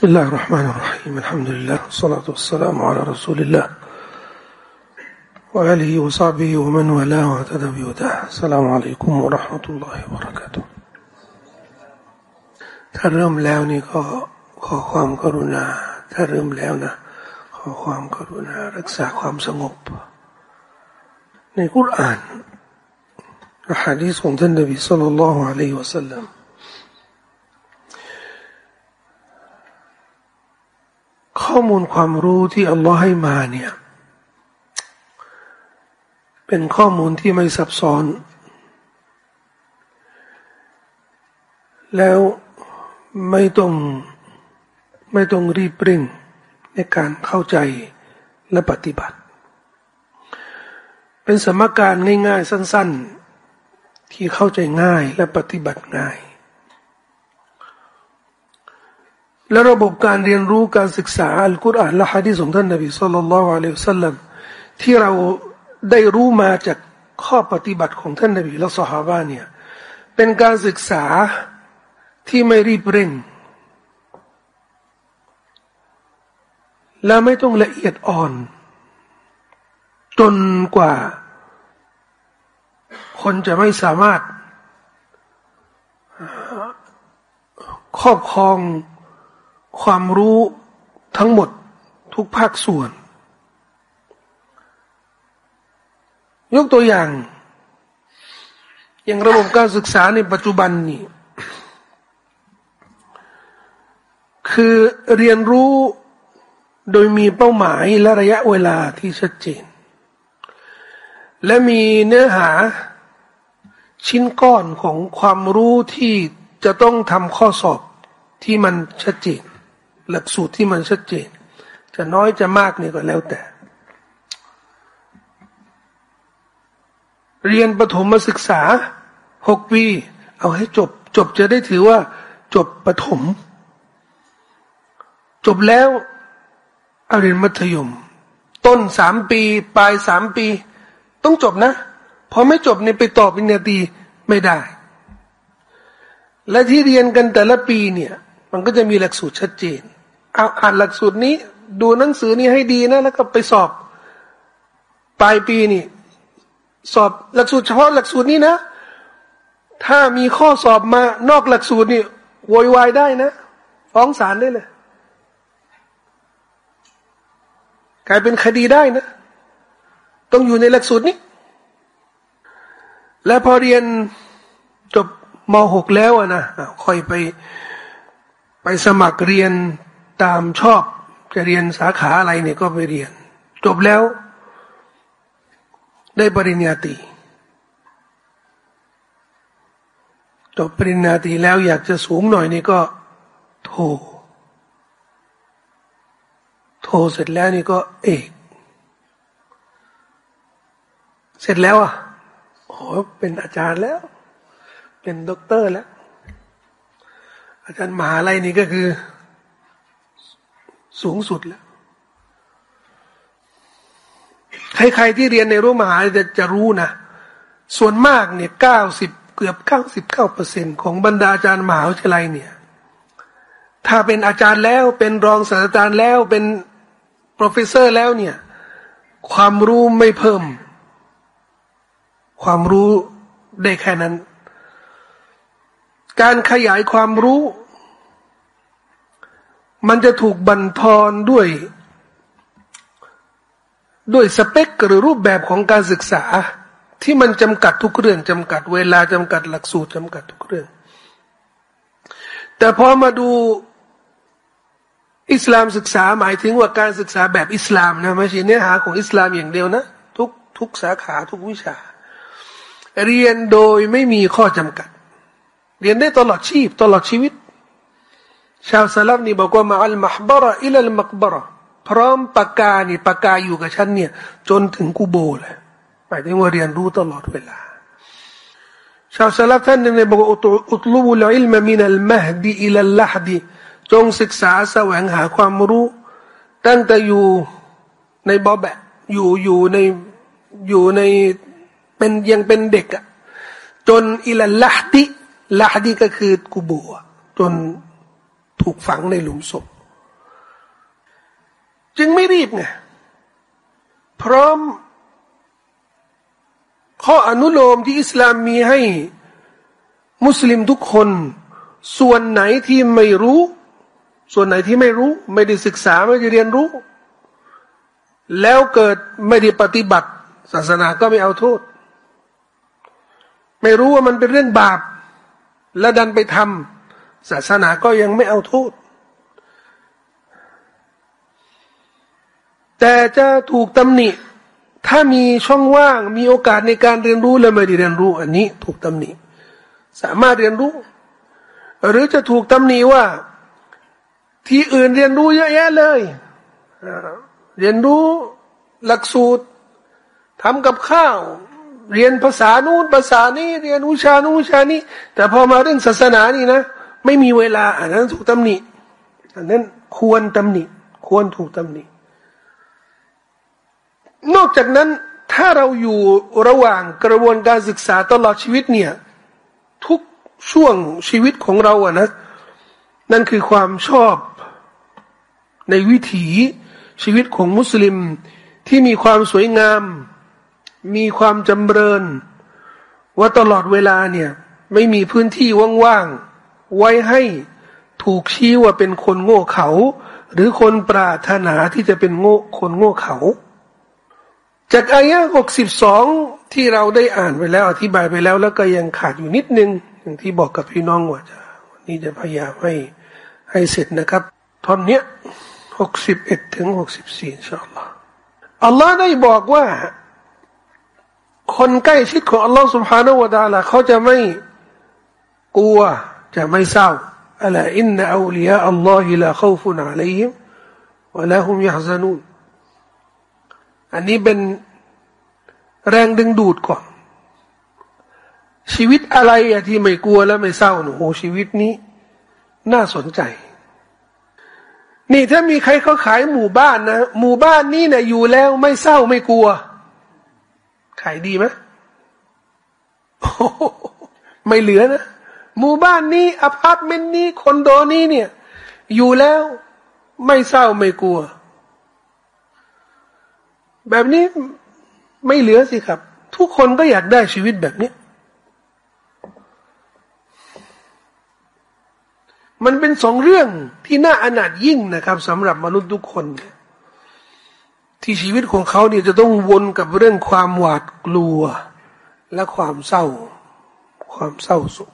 بسم الله الرحمن الرحيم الحمد لله والصلاة والسلام على رسول الله وآله وصحبه ومن والاه واهتدى بهداه السلام عليكم ورحمة الله وبركاته ถ้าเริ่มแล้วนี่ก็ขอความกรุณาถ้าเริ่มแล้วนะขอความกรุณารักษาความสงบในกุรอานและฮะดีษของท่านนบีสัลลัลลอฮุอะลัยฮิวะสัลลัม ข้อมูลความรู้ที่อัลลอฮ์ให้มาเนี่ย เป็นข้อมูลที่ไม่ซับซ้อน แล้วไม่ต้องไม่ต้องรีบเร่งในการเข้าใจและปฏิบัติ เป็นสมการง่ายๆ สั้น ๆ ที่เข้าใจง่ายและปฏิบัติง่าย และระบบการเรียนรู้การศึกษาอัลกุรอานและฮะดีษของท่านนบีสุลต่านละอะลัยฮิสัลลัมที่เราได้รู้มาจากข้อปฏิบัติของท่านนบีและสหายเนี่ยเป็นการศึกษาที่ไม่รีบเร่ง และไม่ต้องละเอียดอ่อน จนกว่า คนจะไม่สามารถครอบครอง ความรู้ทั้งหมดทุกภาคส่วน ยกตัวอย่าง อย่างระบบการศึกษาในปัจจุบันนี้คือเรียนรู้โดยมีเป้าหมายและระยะเวลาที่ชัดเจน และมีเนื้อหาชิ้นก้อนของความรู้ที่จะต้องทำข้อสอบที่มันชัดเจน หลักสูตรที่มันชัดเจน จะน้อยจะมากนี่ก็แล้วแต่ เรียนประถมศึกษาหกปี เอาให้จบ จบจะได้ถือว่า จบประถม จบแล้วเอาเรียนมัธยม ต้นสามปี ปลายสามปี ต้องจบนะพอไม่จบเนี่ยไปต่อปริญญาตรีไม่ได้ และที่เรียนกันแต่ละปีเนี่ย มันก็จะมีหลักสูตรชัดเจน เอาอ่านหลักสูตรนี้ ดูหนังสือนี้ให้ดีนะ แล้วก็ไปสอบ ปลายปีนี่ สอบหลักสูตรเฉพาะหลักสูตรนี้นะ ถ้ามีข้อสอบมานอกหลักสูตรนี่โวยวายได้นะ ฟ้องศาลได้เลย กลายเป็นคดีได้นะ ต้องอยู่ในหลักสูตรนี้ และพอเรียนจบม .6 แล้วนะค่อยไป ไปสมัครเรียนตามชอบจะเรียนสาขาอะไรเนี่ยก็ไปเรียน จบแล้ว ได้ปริญญาตรีจบปริญญาตรีแล้วอยากจะสูงหน่อยนี่ก็โท โทเสร็จแล้วนี่ก็เอก เสร็จแล้วอะโอ้เป็นอาจารย์แล้ว เป็นด็อกเตอร์แล้ว อาจารย์มหาลัยนี่ก็คือ สูงสุดแล้ว ใครๆที่เรียนในรั้วมหาลัยจะจะรู้นะ ส่วนมากเนี่ยเก้าสิบเกือบเก้าสิบเก้าเปอร์เซ็นของบรรดาอาจารย์มหาวิทยาลัยเนี่ย ถ้าเป็นอาจารย์แล้วเป็นรองศาสตราจารย์แล้วเป็น professor แล้วเนี่ย ความรู้ไม่เพิ่ม ความรู้ได้แค่นั้นการขยายความรู้ มันจะถูกบันทอนด้วย ด้วยสเปคหรือรูปแบบของการศึกษา ที่มันจำกัดทุกเรื่องจำกัด เวลาจำกัดหลักสูตรจำกัดทุกเรื่อง แต่พอมาดูอิสลามศึกษาหมายถึงว่าการศึกษาแบบอิสลามนะไม่ใช่เนื้อหาของอิสลามอย่างเดียวนะทุกทุกสาขาทุกวิชา เรียนโดยไม่มีข้อจำกัด เรียนได้ตลอดชีพตลอดชีวิต ชาวสลับนี่บอกว่ามาอัลมหบระอิลลมักบระพร้อมปากกานี่ปากกาอยู่กับฉันเนี่ย จนถึงกูโบเลยหมายถึงว่าเรียนรู้ตลอดเวลา ชาวสลัฟท่านหนึ่งเนี่ยบอกว่าاطلبوا العلم من المهد إلى اللحدจงศึกษาแสวงหาความรู้ ตั้งแต่อยู่ในแบเบาะอยู่อยู่ในอยู่ในเป็นยังเป็นเด็กอะจนإلى اللحد اللحدก็คือกูโบจน ถูกฝังในหลุมศพ จึงไม่รีบไงพร้อม ข้ออนุโลมที่อิสลามมีให้ มุสลิมทุกคน ส่วนไหนที่ไม่รู้ ส่วนไหนที่ไม่รู้ ไม่ได้ศึกษาไม่ได้เรียนรู้ แล้วเกิดไม่ได้ปฏิบัติ ศาสนาก็ไม่เอาโทษ ไม่รู้ว่ามันเป็นเรื่องบาป และดันไปทำ ศาสนาก็ยังไม่เอาโทษ แต่จะถูกตำหนิ ถ้ามีช่องว่างมีโอกาสในการเรียนรู้และไม่ได้เรียนรู้อันนี้ ถูกตำหนิ สามารถเรียนรู้ หรือจะถูกตำหนิว่า ที่อื่นเรียนรู้เยอะแยะเลย เรียนรู้หลักสูตรทำกับข้าวเรียนภาษานู้นภาษานี้ เรียนวิชานู้นวิชานี้ แต่พอมาเรื่องศาสนานี่นะ ไม่มีเวลาอันนั้นถูกตำหนิอันนั้นควรตำหนิ ควรถูกตำหนิ นอกจากนั้นถ้าเราอยู่ระหว่างกระบวนการศึกษาตลอดชีวิตเนี่ย ทุกช่วงชีวิตของเราอะนะ นั่นคือความชอบในวิถีชีวิตของมุสลิมที่มีความสวยงาม มีความจำเริญ ว่าตลอดเวลาเนี่ย ไม่มีพื้นที่ว่างๆ ไว้ให้ถูกชี้ว่าเป็นคนโง่เขา หรือคนปรารถนาที่จะเป็นโง่คนโง่เขา จากอายะห์หกสิบสองที่เราได้อ่านไปแล้ว อธิบายไปแล้ว แล้วก็ยังขาดอยู่นิดนึง อย่างที่บอกกับพี่น้องว่าจะวันนี้จะพยายามให้ให้เสร็จนะครับตอนเนี้ยหกสิบเอ็ดถึงหกสิบสี่อัลลอฮ์อัลลอฮ์ได้บอกว่า คนใกล้ชิดของอัลลอฮ์สุภาโนวดาล่ะเขาจะไม่กลัว จะไม่เศร้าอัลอินนอัลียาอัลลอฮิลาขฟุนอะลัยฮิมวะลาฮุมยะฮซานูนอันนี้เป็นแรงดึงดูดก่อน ชีวิตอะไรอะที่ไม่กลัวและไม่เศร้าหนูโอ้ชีวิตนี้ น่าสนใจ นี่ถ้ามีใครเขาขายหมู่บ้านนะหมู่บ้านนี้เนะ่ยอยู่แล้วไม่เศร้าไม่กลัว ขายดีไหมไม่เหลือนะ หมู่บ้านนี้อพาร์ตเมนต์นี้คอนโดนี้เนี่ย อยู่แล้วไม่เศร้าไม่กลัว แบบนี้ไม่เหลือสิครับ ทุกคนก็อยากได้ชีวิตแบบนี้มันเป็นสองเรื่องที่น่าอนาถยิ่งนะครับสำหรับมนุษย์ทุกคน ที่ชีวิตของเขาเนี่ยจะต้องวนกับเรื่องความหวาดกลัว และความเศร้า ความเศร้าโศก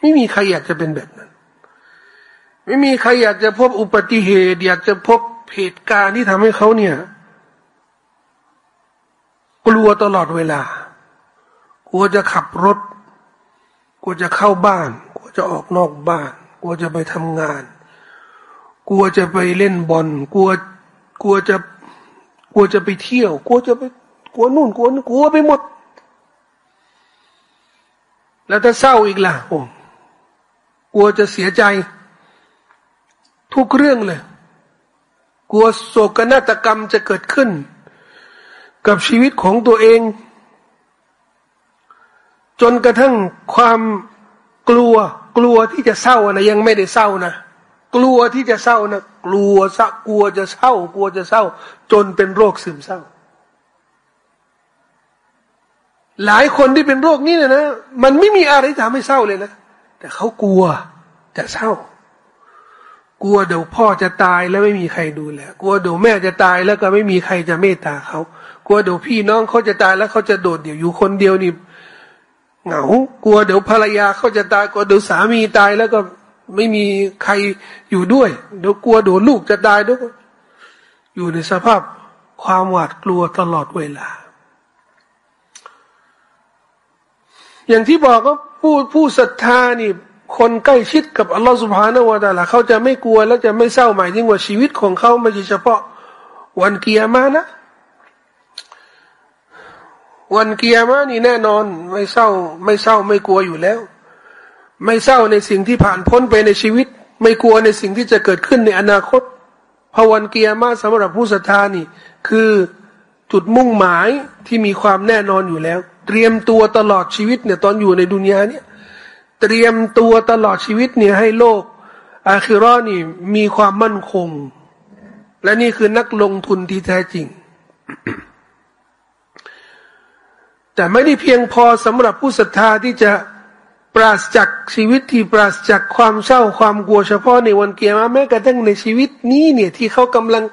ไม่มีใครอยากจะเป็นแบบนั้น ไม่มีใครอยากจะพบอุบัติเหตุ อยากจะพบเหตุการณ์ที่ทำให้เขาเนี่ย กลัวตลอดเวลากลัวจะขับรถกลัวจะเข้าบ้านกลัวจะออกนอกบ้านกลัวจะไปทำงานกลัวจะไปเล่นบอลกลัวกลัวจะกลัวจะไปเที่ยวกลัวจะไปกลัวนู่นกลัวนี่กลัวไปหมด แล้วถ้าเศร้าอีกล่ะโอ้ กลัวจะเสียใจ ทุกเรื่องเลย กลัวโศกนาฏกรรมจะเกิดขึ้น กับชีวิตของตัวเอง จนกระทั่งความกลัว กลัวที่จะเศร้านะยังไม่ได้เศร้านะกลัวที่จะเศร้านะกลัวสะกลัวจะเศร้า กลัวจะเศร้า จนเป็นโรคซึมเศร้า หลายคนที่เป็นโรคนี้นะนะ มันไม่มีอะไรทำให้เศร้าเลยนะ แต่เขากลัวจะเศร้า กลัวเดี๋ยวพ่อจะตายแล้วไม่มีใครดูแลกลัวเดี๋ยวแม่จะตายแล้วก็ไม่มีใครจะเมตตาเขากลัวเดี๋ยวพี่น้องเขาจะตายแล้วเขาจะโดดเดี่ยวอยู่คนเดียวนี่เหงากลัวเดี๋ยวภรรยาเขาจะตายกลัวเดี๋ยวสามีตายแล้วก็ไม่มีใครอยู่ด้วย เดี๋ยวกลัวเดี๋ยวลูกจะตายด้วยอยู่ในสภาพความหวาดกลัวตลอดเวลา อย่างที่บอกก็ผู้ผู้ศรัทธานี่ คนใกล้ชิดกับอัลลอฮฺสุบฮานาวะตาละเขาจะไม่กลัวและจะไม่เศร้าหมายถึงว่าชีวิตของเขาไม่ใช่เฉพาะ วันเกียร์มานะวันเกียร์มานี่แน่นอน ไม่เศร้า ไม่เศร้าไม่กลัวอยู่แล้ว ไม่เศร้าในสิ่งที่ผ่านพ้นไปในชีวิต ไม่กลัวในสิ่งที่จะเกิดขึ้นในอนาคตพอวันเกียร์มาสำหรับผู้ศรัทธานี่ คือจุดมุ่งหมายที่มีความแน่นอนอยู่แล้ว เตรียมตัวตลอดชีวิตเนี่ยตอนอยู่ในดุนยาเนี่ยเตรียมตัวตลอดชีวิตเนี่ยให้โลกอาคิรอนี่มีความมั่นคง และนี่คือนักลงทุนที่แท้จริง แต่ไม่ได้เพียงพอสำหรับผู้ศรัทธาที่จะปราศจากชีวิตที่ปราศจากความเศร้าความกลัวเฉพาะในวันเกียร์แม้กระทั่งในชีวิตนี้เนี่ยที่เขากำลัง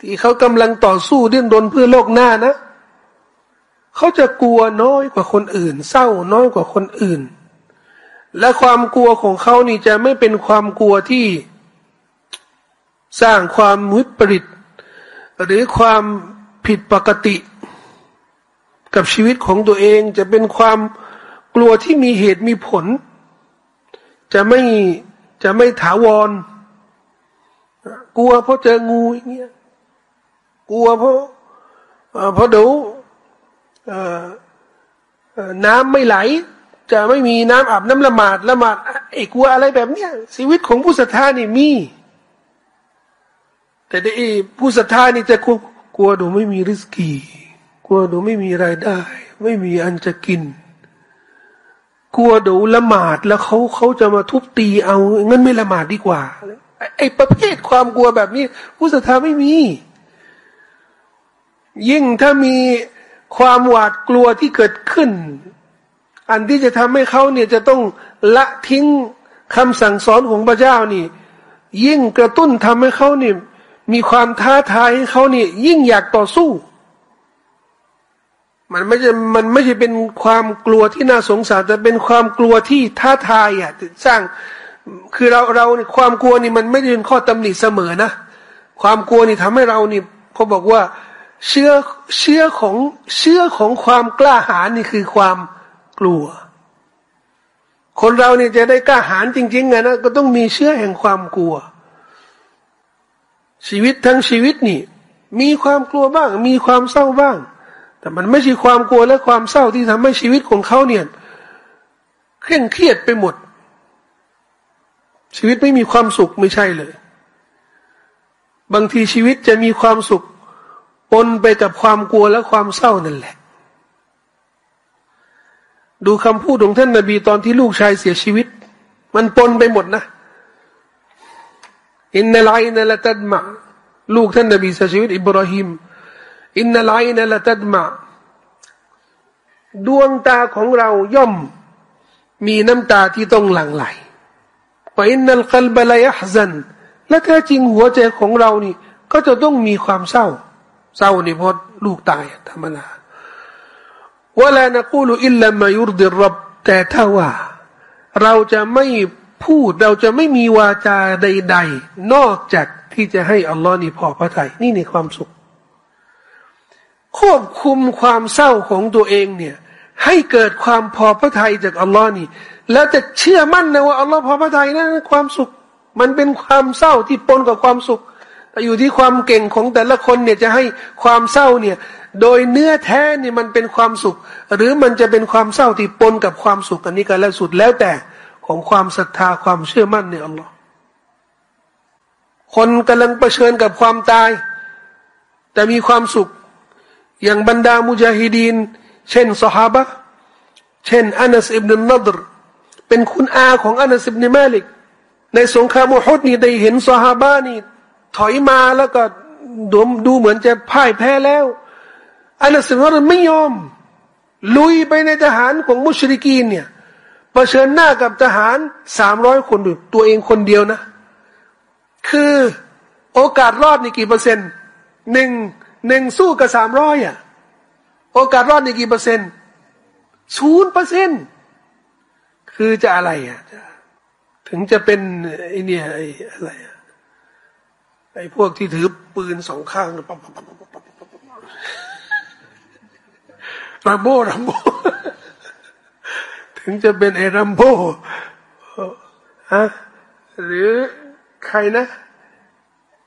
ที่เขากำลังต่อสู้ดิ้นรนเพื่อโลกหน้านะ เขาจะกลัวน้อยกว่าคนอื่น เศร้าน้อยกว่าคนอื่น และความกลัวของเขานี่จะไม่เป็นความกลัวที่สร้างความมุดปริต หรือความผิดปกติ กับชีวิตของตัวเองจะเป็นความกลัวที่มีเหตุมีผล จะไม่จะไม่ถาวร กลัวเพราะเจองูอย่างเงี้ยกลัวเพราะเพราะเดี๋ยว น้ำไม่ไหล จะไม่มีน้ำอาบน้ำละหมาดละหมาดไอ้กลัวอะไรแบบเนี้ยชีวิตของผู้ศรัทธานี่มี แต่ไอ้ผู้ศรัทธานี่จะกลัวกลัวดูไม่มีริสกีกลัวดูไม่มีรายได้ ไม่มีอันจะกินกลัวดูละหมาดแล้วเขาเขาจะมาทุบตีเอางั้นไม่ละหมาดดีกว่า ไอ้ประเภทความกลัวแบบนี้ ผู้ศรัทธาไม่มี ยิ่งถ้ามี ความหวาดกลัวที่เกิดขึ้น อันที่จะทำให้เขาเนี่ยจะต้องละทิ้งคำสั่งสอนของพระเจ้านี่ ยิ่งกระตุ้นทำให้เขาเนี่ยมีความท้าทายให้เขาเนี่ยยิ่งอยากต่อสู้ มันไม่ใช่มันไม่ใช่เป็นความกลัวที่น่าสงสาร แต่เป็นความกลัวที่ท้าทายอะสร้างคือเราเราเนี่ยความกลัวนี่มันไม่ได้เป็นข้อตำหนิเสมอนะ ความกลัวนี่ทำให้เรานี่เขาบอกว่า เชื่อเชื่อของเชื่อของความกล้าหาญนี่คือความกลัว คนเราเนี่ยจะได้กล้าหาญจริงๆไงนะก็ต้องมีเชื่อแห่งความกลัว ชีวิตทั้งชีวิตนี่ มีความกลัวบ้าง มีความเศร้าบ้าง แต่มันไม่ใช่ความกลัวและความเศร้าที่ทำให้ชีวิตของเขาเนี่ยเคร่งเครียดไปหมด ชีวิตไม่มีความสุขไม่ใช่เลย บางทีชีวิตจะมีความสุข ปนไปกับความกลัวและความเศร้านั่นแหละ ดูคำพูดของท่านนาบีตอนที่ลูกชายเสียชีวิต มันปนไปหมดนะอินนัลไยนัละตัดมะลูกท่านนาบีเสียชีวิตอิบราฮิมอินนัลไยนัละตัดมะดวงตาของเราย่อมมีน้ำตาที่ต้องหลั่งไหลว่าอินนัลกลบลายฮซันและแท้จริงหัวใจของเรานี่ ก็จะต้องมีความเศร้า เศร้านี่เพราะลูกตายธรรมดาว่าแล้วนะกูลอิลลัมายุรดิรับแต่ถ้าว่า เราจะไม่พูดเราจะไม่มีวาจาใด ๆ นอกจากที่จะให้อัลลอฮ์นี่พอพระทัยนี่ในความสุข ควบคุมความเศร้าของตัวเองเนี่ย ให้เกิดความพอพระทัยจากอัลลอฮ์นี่ แล้วจะเชื่อมั่นนะว่าอัลลอฮ์พอพระทัยนั่นความสุข มันเป็นความเศร้าที่ปนกับความสุข แต่อยู่ที่ความเก่งของแต่ละคนเนี่ยจะให้ความเศร้าเนี่ย โดยเนื้อแท้เนี่ยมันเป็นความสุข หรือมันจะเป็นความเศร้าที่ปนกับความสุขอันนี้ก็แล้วสุดแล้วแต่ของความศรัทธาความเชื่อมั่นในอัลลอฮ์คนกำลังเผชิญกับความตาย แต่มีความสุข อย่างบรรดามุจาฮิดีน เช่นสฮาบะเช่นอานัสอิบนุนนัดรเป็นคุณอาของอานัสอิบนุมาลิก ในสงครามมุฮัดนี่ได้เห็นสฮาบะนี่ ถอยมาแล้วก็ดูดูเหมือนจะพ่ายแพ้แล้วอันนั้นสินว่าไม่ยอม ลุยไปในทหารของมุชริกีนเนี่ยเผชิญหน้ากับทหารสามร้อยคนดูตัวเองคนเดียวนะ คือโอกาสรอดนี่กี่เปอร์เซ็นต์หนึ่งหนึ่งสู้กับสามร้อยอะ โอกาสรอดนี่กี่เปอร์เซ็นต์ศูนย์เปอร์เซ็นต์คือจะอะไรอะ ถึงจะเป็นไอเนี่ยอะไร ไอ้พวกที่ถือปืนสองข้างปั๊บปั๊บปั๊บปั๊บปั๊บรัมโบ้รัมโบ้ถึงจะเป็นไอ้รัมโบ้ฮะหรือใครนะ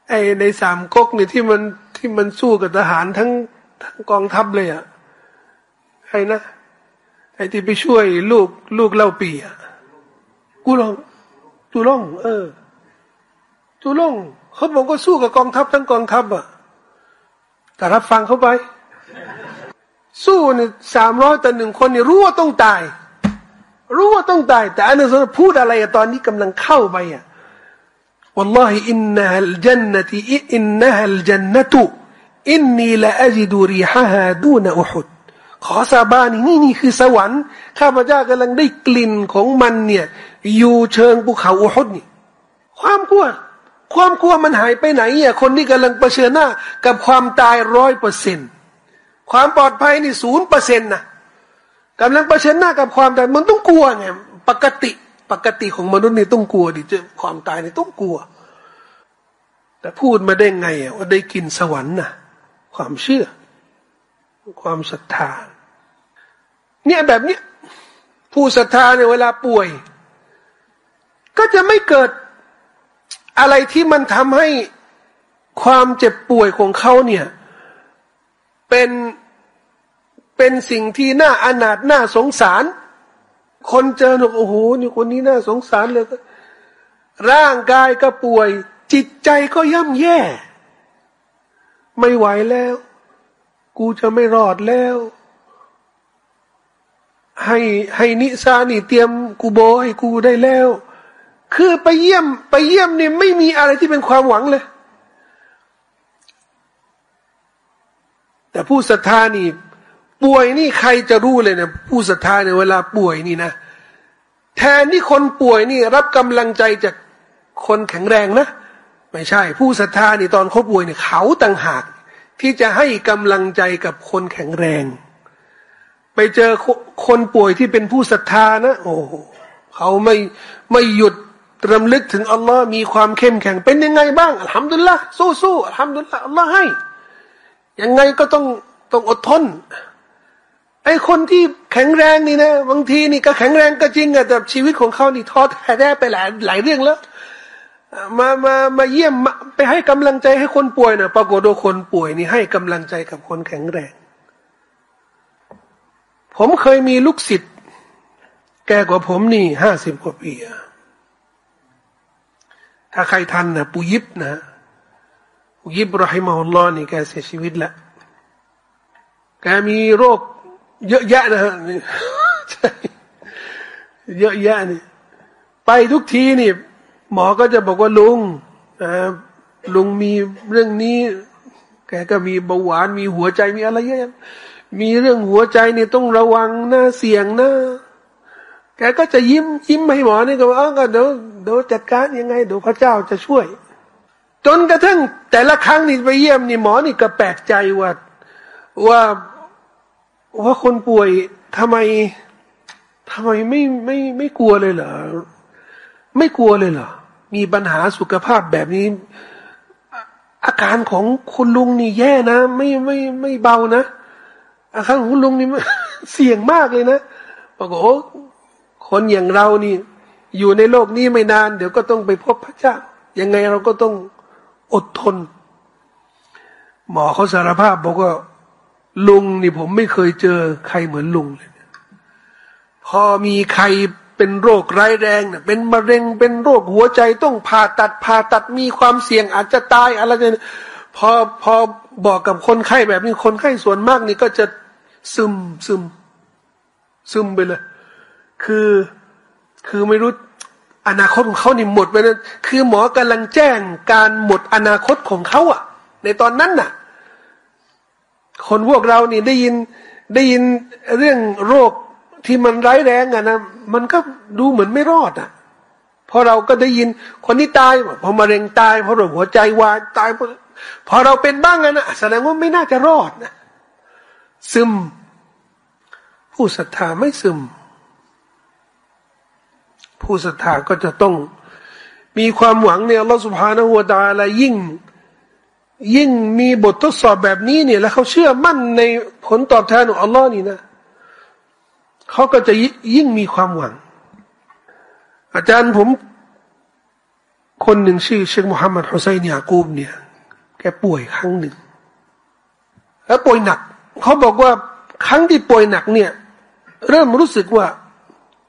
ไอ้ในสามก๊กเนี่ยที่มันที่มันสู้กับทหารทั้งทั้งกองทัพเลยอะใครนะไอ้ที่ไปช่วยลูกลูกเล่าปีอะกูลองจูล่องเออจูล่อง เขาบอกก็สู้กับกองทัพทั้งกองทัพอ่ะแต่รับฟังเขาไป สู้เนี่ยสามร้อยต่อหนึ่งคนเนี่ยรู้ว่าต้องตาย รู้ว่าต้องตาย แต่อันนั้นพูดอะไรตอนนี้กำลังเข้าไปอ่ะ والله إنها الجنة إنها الجنة إني لأجد ريحها دون أحد ขอสาบานนี่นี่คือสวรรค์ข้าพเจ้ากำลังได้กลิ่นของมันเนี่ยอยู่เชิงภูเขาอุฮุดนี่ความกลัว ความกลัวมันหายไปไหนอะคนที่กำลังเผชิญหน้า กับความตายร้อยเปอร์เซ็นความปลอดภัยนี่ศูนย์เปอร์เซ็นต์นะกำลังเผชิญหน้ากับความตายมันต้องกลัวไงปกติปกติของมนุษย์นี่ต้องกลัวดิเจอความตายนี่ต้องกลัว แต่พูดมาได้ไงอะว่าได้กินสวรรค์น่ะความเชื่อ ความศรัทธา เนี่ยแบบเนี้ยผู้ศรัทธาเนี่ยเวลาป่วย ก็จะไม่เกิด อะไรที่มันทำให้ความเจ็บป่วยของเขาเนี่ย เป็นเป็นสิ่งที่น่าอนาถน่าสงสาร คนเจอหนกโอ้โหนี่คนนี้น่าสงสารเลยร่างกายก็ป่วย จิตใจก็ย่ำแย่ ไม่ไหวแล้ว กูจะไม่รอดแล้ว ให้ให้นิสานี่เตรียมกูโบให้กูได้แล้ว คือไปเยี่ยมไปเยี่ยมเนี่ยไม่มีอะไรที่เป็นความหวังเลย แต่ผู้ศรัทธานี่ ป่วยนี่ใครจะรู้เลยนะผู้ศรัทธาเนี่ยเวลาป่วยนี่นะแทนที่คนป่วยนี่รับกำลังใจจากคนแข็งแรงนะ ไม่ใช่ ผู้ศรัทธานี่ตอนเขาป่วยเนี่ยเขาต่างหาก ที่จะให้กำลังใจกับคนแข็งแรง ไปเจอคนป่วยที่เป็นผู้ศรัทธานะ โอ้เขาไม่ไม่หยุด รำลึกถึงอัลลอฮ์มีความเข้มแข็งเป็นยังไงบ้างอัลฮัมดุลิลละสู้สู้อัลฮัมดุลิลละอัลลอฮ์ให้ยังไงก็ต้องต้องอดทนไอคนที่แข็งแรงนี่นะบางทีนี่ก็แข็งแรงก็จริงอะแต่ชีวิตของเขานี่ท้อแท้ไปหลายหลายเรื่องแล้วมามามาเยี่ยมไปให้กำลังใจให้คนป่วยนะปรากฏว่าคนป่วยนี่ให้กำลังใจกับคนแข็งแรง ผมเคยมีลูกศิษย์แกกว่าผมนี่ห้าสิบกว่าปีอะ ถ้าใครทันนะปูยิบนะปูยิบรอฮิมาอัลลอฮ์นี่แกเสียชีวิตแล้วแกมีโรคเยอะแยะนะฮะเยอะแยะนี่ไปทุกทีนี่ หมอก็จะบอกว่าลุงลุงมีเรื่องนี้ แกก็มีเบาหวานมีหัวใจมีอะไรเยอะมีเรื่องหัวใจนี่ต้องระวังนะเสี่ยงนะแกก็จะยิ้มยิ้มให้หมอนี่ก็ว่าเดี๋ยวเดี๋ยวจัดการยังไงเดี๋ยวพระเจ้าจะช่วย จนกระทั่งแต่ละครั้งนี่ไปเยี่ยมนี่หมอนี่ก็แปลกใจว่าว่าว่าคนป่วยทำไมทำไมไม่ไม่ไม่กลัวเลยเหรอไม่กลัวเลยเหรอมีปัญหาสุขภาพแบบนี้ อาการของคุณลุงนี่แย่นะ ไม่ไม่ไม่เบานะอาการของคุณลุงนี่เสี่ยงมากเลยนะบอกโอ้คนอย่างเรานี่ อยู่ในโลกนี้ไม่นาน เดี๋ยวก็ต้องไปพบพระเจ้า ยังไงเราก็ต้องอดทน หมอเขาสารภาพบอกว่าลุงนี่ผมไม่เคยเจอใครเหมือนลุงเลยพอมีใครเป็นโรคร้ายแรงเนี่ยเป็นมะเร็งเป็นโรคหัวใจต้องผ่าตัดผ่าตัดมีความเสี่ยงอาจจะตายอะไรเนี่ยพอพอบอกกับคนไข้แบบนี้คนไข้ส่วนมากนี่ก็จะซึมซึมซึมไปเลย คือ คือไม่รู้อนาคตของเขานี่หมดไปนะคือหมอกำลังแจ้งการหมดอนาคตของเขาอะในตอนนั้นน่ะ คนพวกเรานี่ได้ยินได้ยินเรื่องโรคที่มันร้ายแรงอะนะมันก็ดูเหมือนไม่รอดอะพอเราก็ได้ยินคนนี้ตายพอมะเร็งตายพอโรคหัวใจวายตายพอเราเป็นบ้างนะแสดงว่าไม่น่าจะรอดนะซึม ผู้ศรัทธาไม่ซึม ผู้ศรัทธาก็จะต้อง มีความหวังในอัลลอฮฺสุบฮานะฮัวตาละยิ่ง ยิ่งมีบททดสอบแบบนี้เนี่ย แล้วเขาเชื่อมั่นในผลตอบแทนของอัลลอฮ์นี่นะเขาก็จะยิ่งมีความหวัง อาจารย์ผม คนหนึ่งชื่อเชคมุฮัมมัดฮุไซน์ยากูบเนี่ย แกป่วยครั้งหนึ่ง แล้วป่วยหนัก เขาบอกว่าครั้งที่ป่วยหนักเนี่ย เริ่มรู้สึกว่า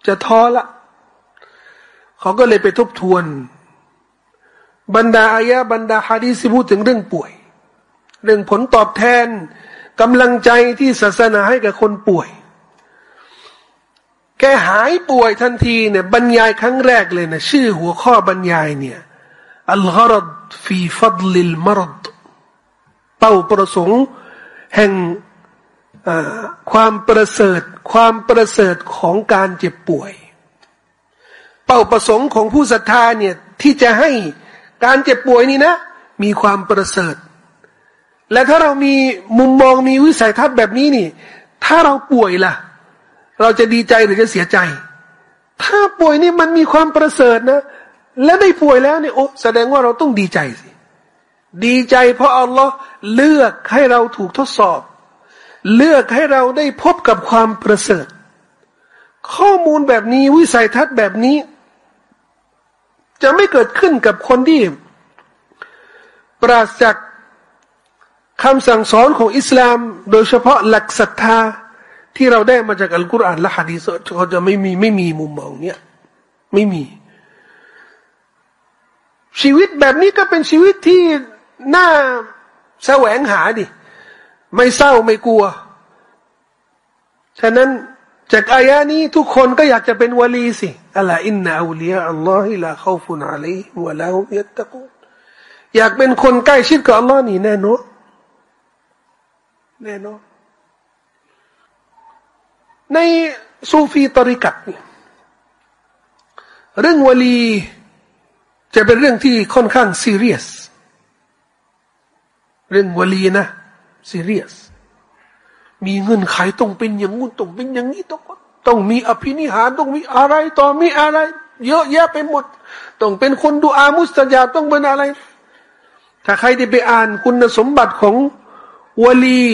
จะท้อละ เขาก็เลยไปทบทวน บรรดาอายะบรรดาฮะดีสิพูดถึงเรื่องป่วย เรื่องผลตอบแทนกำลังใจที่ศาสนาให้กับคนป่วย แกหายป่วยทันทีเนี่ยบรรยายครั้งแรกเลยนะชื่อหัวข้อบรรยายเนี่ยอัลกรดฟีฟัดลิลมรดเป้าประสงค์แห่งความประเสริฐ ความประเสริฐของการเจ็บป่วย เป้าประสงค์ของผู้ศรัทธาเนี่ยที่จะให้การเจ็บป่วยนี่นะ มีความประเสริฐ และถ้าเรามีมุมมองมีวิสัยทัศน์แบบนี้นี่ ถ้าเราป่วยล่ะ เราจะดีใจหรือจะเสียใจ ถ้าป่วยนี่มันมีความประเสริฐนะ และได้ป่วยแล้วเนี่ยโอ้แสดงว่าเราต้องดีใจสิดีใจเพราะอัลลอฮ์เลือกให้เราถูกทดสอบ เลือกให้เราได้พบกับความประเสริฐ ข้อมูลแบบนี้วิสัยทัศน์แบบนี้ จะไม่เกิดขึ้นกับคนที่ปราศจากคำสั่งสอนของอิสลาม โดยเฉพาะหลักศรัทธาที่เราได้มาจากอัลกุรอานและฮะดีษเขาจะไม่มีไม่มีมุมมองเนี้ยไม่มี ชีวิตแบบนี้ก็เป็นชีวิตที่น่าแสวงหาดิ ไม่เศร้าไม่กลัว ฉะนั้น จากอายานี้ทุกคนก็อยากจะเป็นวลีสิอัลลอินนาอูลียอัลลอฮิลาขาฟุนอะลัยวะลาฮุยัตตะกูอยากเป็นคนใกล้ชิดกับอัลลอฮ์นี่แน่นอนแน่นอนในซูฟีตริกัตนี่ยเรื่องวลีจะเป็นเรื่องที่ค่อนข้างซีเรียส เรื่องวลีนะซีเรียส มีเงินขายต้องเป็นอย่างงู้นต้องเป็นอย่างนี้ต้องต้องมีอภินิหารต้องมีอะไรต่อมีอะไร เยอะแยะไปหมด ต้องเป็นคนดูอามุสตยาต้องเป็นอะไร ถ้าใครได้ไปอ่านคุณสมบัติของวลี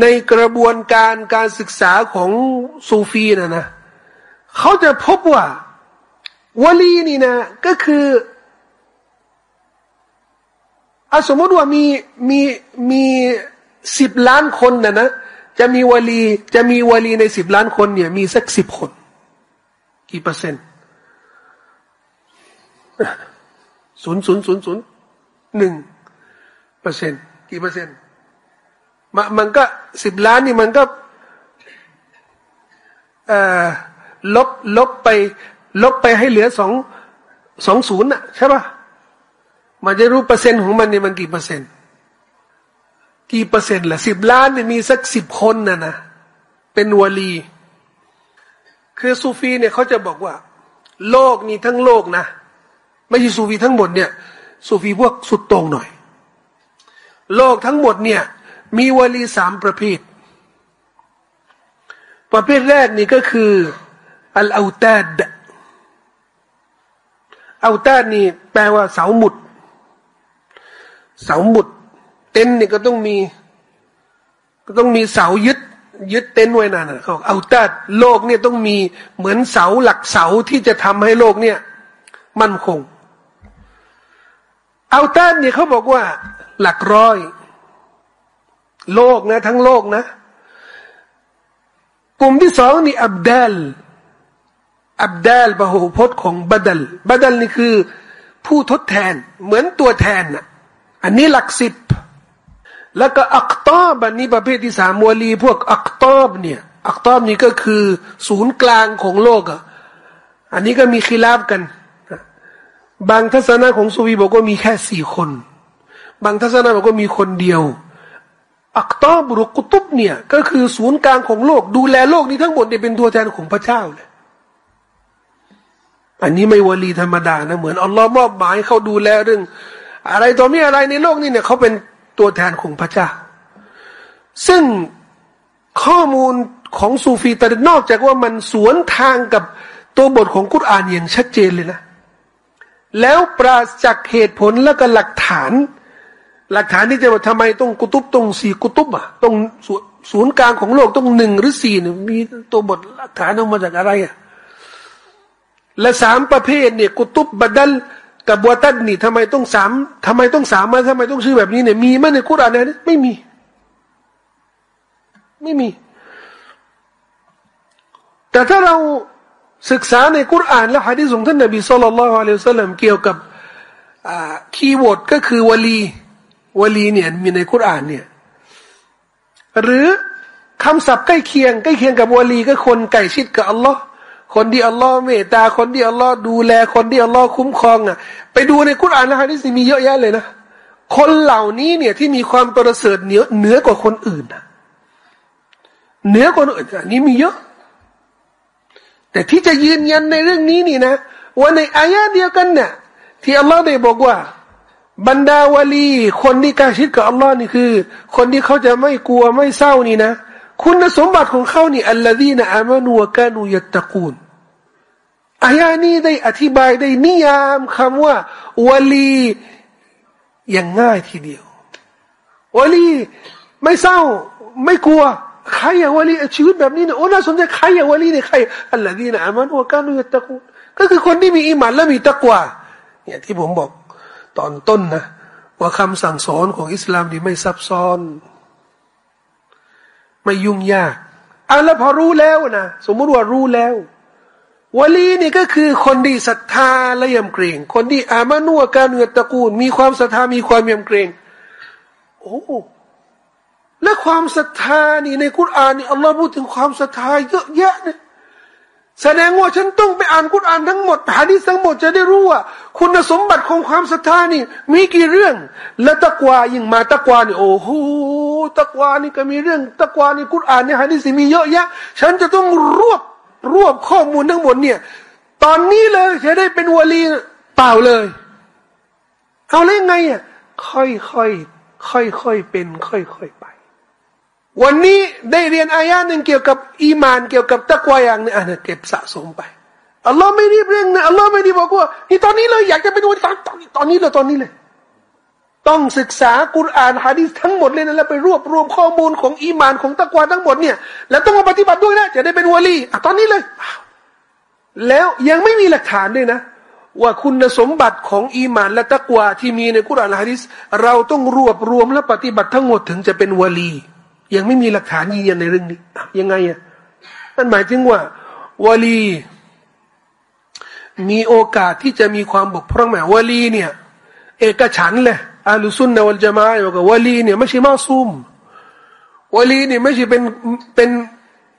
ในกระบวนการการศึกษาของซูฟีนะนะเขาจะพบว่าวลีนี่นะ ก็คืออสมมติว่ามีมีมีสิบล้านคนนะนะ จะมีวลี จะมีวลีในสิบล้านคนเนี่ย มีสักสิบคน กี่เปอร์เซ็นต์ศูนย์ศูนย์ศูนย์ศูนย์หนึ่งเปอร์เซ็นต์กี่เปอร์เซ็นต์มันมันก็สิบล้านนี่มันก็ลบลบไปลบไปให้เหลือสองสองศูนย์อะใช่ป่ะมันจะรู้เปอร์เซ็นต์ของมันนี่มันกี่เปอร์เซ็นต์ กี่เปอร์เซ็นต์ละสิบล้านเนี่ยมีสักสิบคนนะนะเป็นวลี คือซูฟีเนี่ยเขาจะบอกว่า โลกนี้ทั้งโลกนะ ไม่ใช่ซูฟีทั้งหมดเนี่ยซูฟีพวกสุดตรงหน่อย โลกทั้งหมดเนี่ย มีวลีสามประเภทประเภทแรกนี่ก็คืออัลอาตาดอาตาดนี่แปลว่าเสาหมุด เสาหมุด เต็นนี่ก็ต้องมี ก็ต้องมีเสายึด ยึดเต็นไว้นั่นนะเขาเอาตาดโลกเนี่ยต้องมีเหมือนเสาหลักเสาที่จะทำให้โลกเนี่ย มั่นคง เอาตาดเนี่ยเขาบอกว่า หลักร้อย โลกนะ ทั้งโลกนะ กลุ่มที่สองนี่อับดัลอับดัลบะหูพจน์ของบัดลบัดลนี่คือ ผู้ทดแทน เหมือนตัวแทนนะอันนี้หลักสิบ แล้วก็อักตอบอันนี้ประเภทที่สามวลี พวกอักตอบเนี่ยอักตอบนี่ก็คือศูนย์กลางของโลกอะอันนี้ก็มีคีราบกัน บางทัศนะของสุวีบอกว่ามีแค่สี่คน บางทัศนะบอกว่ามีคนเดียว อักตอบรุกุตุบเนี่ย ก็คือศูนย์กลางของโลก ดูแลโลกนี้ทั้งหมดเนี่ยเป็นตัวแทนของพระเจ้าเลยอันนี้ไม่วลีธรรมดานะเหมือนอัลลอฮ์มอบหมายเขาดูแลเรื่อง อะไรตัวมีอะไรในโลกนี้เนี่ยเขาเป็น ตัวแทนของพระเจ้า ซึ่งข้อมูลของซูฟีตนอกจากว่ามันสวนทางกับตัวบทของกุรอานอย่างชัดเจนเลยนะ แล้วปราศจากเหตุผลและก็หลักฐาน หลักฐานที่จะว่าทำไมต้องกุตุบตรงสี่กุตุบอะตรงศูนย์กลางของโลกต้องหนึ่งหรือสี่เนี่ยมีตัวบทหลักฐานออกมาจากอะไรอะและสามประเภทเนี่ยกุตุบบัดัล กับบัวตัดนี่ทำไมต้องสามทำไมต้องสามมาทำไมต้องชื่อแบบนี้เนี่ยมีไหมในคุรานเนี่ยไม่มี ไม่มี แต่ถ้าเราศึกษาในคุรานและฮะดีษของท่านนบีصلى الله عليه وسلمเกี่ยวกับ keyword ก็คือวลีวลีเนี่ยมีในคุรานเนี่ยหรือคำศัพท์ใกล้เคียงใกล้เคียงกับวลีก็คนใกล้ชิดกับอัลลอฮ์ คนที่อัลลอฮ์เมตตาคนที่อัลลอฮ์ดูแลคนที่อัลลอฮ์คุ้มครองอะ ไปดูในคุรานนะฮะนี่สิมีเยอะแยะเลยนะคนเหล่านี้เนี่ยที่มีความประเสริฐเหนือเหนือกว่าคนอื่นนะเหนือกว่าคนอื่นอันนี้มีเยอะ แต่ที่จะยืนยันในเรื่องนี้นี่นะว่าในอายะเดียวกันเนี่ยที่อัลลอฮ์ได้บอกว่า บรรดาวลี คนที่กล้าชิดกับอัลลอฮ์นี่คือ คนที่เขาจะไม่กลัวไม่เศร้านี่นะ คุณสมบัติของเขานี่อัลลอฮีนะอามานูกานูยัตตะกูลอายานี้ได้อธิบายได้นิยามคำว่าวลีอย่างง่ายทีเดียววลีไม่เศร้าไม่กลัวใครอย่างวลีชีวิตแบบนี้เนี่ยโอ้น่าสนใจใครอย่างวลีเนี่ยใครอัลลอฮีนะอามานูกานูยัตตะกูลก็คือคนที่มีอิมานและมีตะกวาเนี่ยที่ผมบอกตอนต้นนะว่าคำสั่งสอนของอิสลามนี่ไม่ซับซ้อน ไม่ยุ่งยากอะแล้วพอรู้แล้วนะสมมุติว่ารู้แล้ววลีนี่ก็คือคนที่ศรัทธาและยำเกรง คนที่อามานัวการเงินตระกูล มีความศรัทธามีความยำเกรง โอ้และความศรัทธานี่ในคุรานนี่อัลลอฮ์พูดถึงความศรัทธาเยอะแยะเนี่ย แสดงว่าฉันต้องไปอ่านกุรอานทั้งหมดหาดีทั้งหมดจะได้รู้ว่า คุณสมบัติของความศรัทธานี่ มีกี่เรื่อง และตะกวายิ่งมาตะกวานี่โอ้โหตะกวานี่ก็มีเรื่อง ตะกวานี่กุรอานนี่ฮะดีสิมีเยอะแยะ ฉันจะต้องรวบรวบข้อมูลทั้งหมดเนี่ย ตอนนี้เลยจะได้เป็นวลีเปล่าเลย เอาเลยไงอะค่อยค่อยค่อยค่อยเป็น ค่อยค่อยไป วันนี้ได้เรียนอายาหนึ่งเกี่ยวกับอีมานเกี่ยวกับตะกวาอย่างนี้อะเก็บสะสมไปอัลลอฮ์ไม่รีบเร่งนะอัลลอฮ์ไม่ได้บอกว่านี่ตอนนี้เลยอยากจะไปดูตอนตอนตอนนี้เลยตอนนี้เลย ต้องศึกษากุรอานฮะดีษทั้งหมดเลยนะแล้วไปรวบรวมข้อมูลของอีมานของตะกวาทั้งหมดเนี่ย แล้วต้องมาปฏิบัติด้วยนะจะได้เป็นวลีอะตอนนี้เลย แล้วยังไม่มีหลักฐานด้วยนะ ว่าคุณสมบัติของอีมานและตะกวาที่มีในกุรอานฮะดีษเราต้องรวบรวมและปฏิบัติทั้งหมดถึงจะเป็นวลี ยังไม่มีหลักฐานยืนยันในเรื่องนี้ยังไงอะนั่นหมายถึงว่าวลีมีโอกาสที่จะมีความบกพร่องไหมวลีเนี่ย เอกฉันเลยอาลุซุนนวัลจามายบอกว่าวลีเนี่ยไม่ใช่มาซุมวลีเนี่ยไม่ใช่เป็นเป็น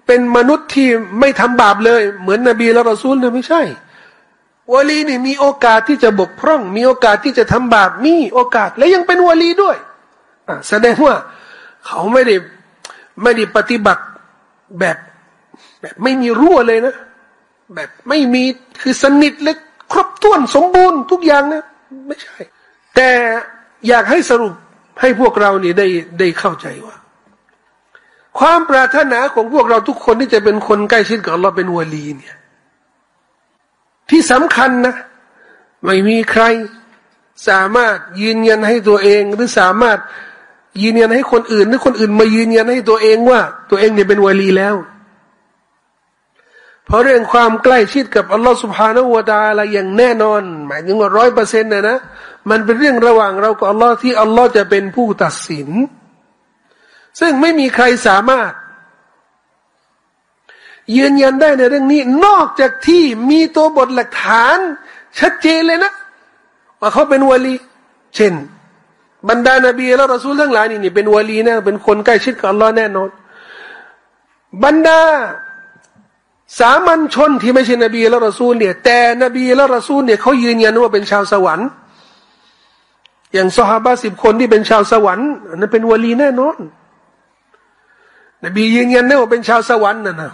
เป็นมนุษย์ที่ไม่ทำบาปเลย เหมือนนบีและรอซูลนะไม่ใช่วลีเนี่ยมีโอกาสที่จะบกพร่อง มีโอกาสที่จะทำบาปมีโอกาสและยังเป็นวลีด้วยแสดงว่าเขาไม่ได้ ไม่ได้ปฏิบัติแบบแบบไม่มีรั่วเลยนะ แบบไม่มีคือสนิทเล็กครบถ้วนสมบูรณ์ทุกอย่างนะไม่ใช่ แต่อยากให้สรุปให้พวกเราเนี่ยได้ได้เข้าใจว่า ความปรารถนาของพวกเราทุกคนที่จะเป็นคนใกล้ชิดกับเราเป็นวลีเนี่ย ที่สำคัญนะ ไม่มีใครสามารถยืนยันให้ตัวเองหรือสามารถ ยืนยันให้คนอื่นหรือคนอื่นมายืนยันให้ตัวเองว่า ตัวเองเนี่ยเป็นวลีแล้ว เพราะเรื่องความใกล้ชิดกับอัลลอฮฺสุบฮานาวะตาละอย่างแน่นอน หมายถึงว่าร้อยเปอร์เซ็นต์นะนะมันเป็นเรื่องระหว่างเรากับอัลลอฮ์ที่อัลลอฮ์จะเป็นผู้ตัดสิน ซึ่งไม่มีใครสามารถ ยืนยันได้ในเรื่องนี้ นอกจากที่มีตัวบทหลักฐาน ชัดเจนเลยนะ ว่าเขาเป็นวลี เช่น บรรดานบีและรอซูลทั้งหลายนี่นี่เป็นวลีแน่เป็นคนใกล้ชิดกับอัลลอฮ์แน่นอน บรรดา สามัญชนที่ไม่ใช่นบีและรอซูลเนี่ย แต่นบีและรอซูลเนี่ยเขายืนยันว่าเป็นชาวสวรรค์ อย่างสหาบาสิบคนที่เป็นชาวสวรรค์นั้นเป็นวลีแน่นอน นบียืนยันได้ว่าเป็นชาวสวรรค์นั่นนะ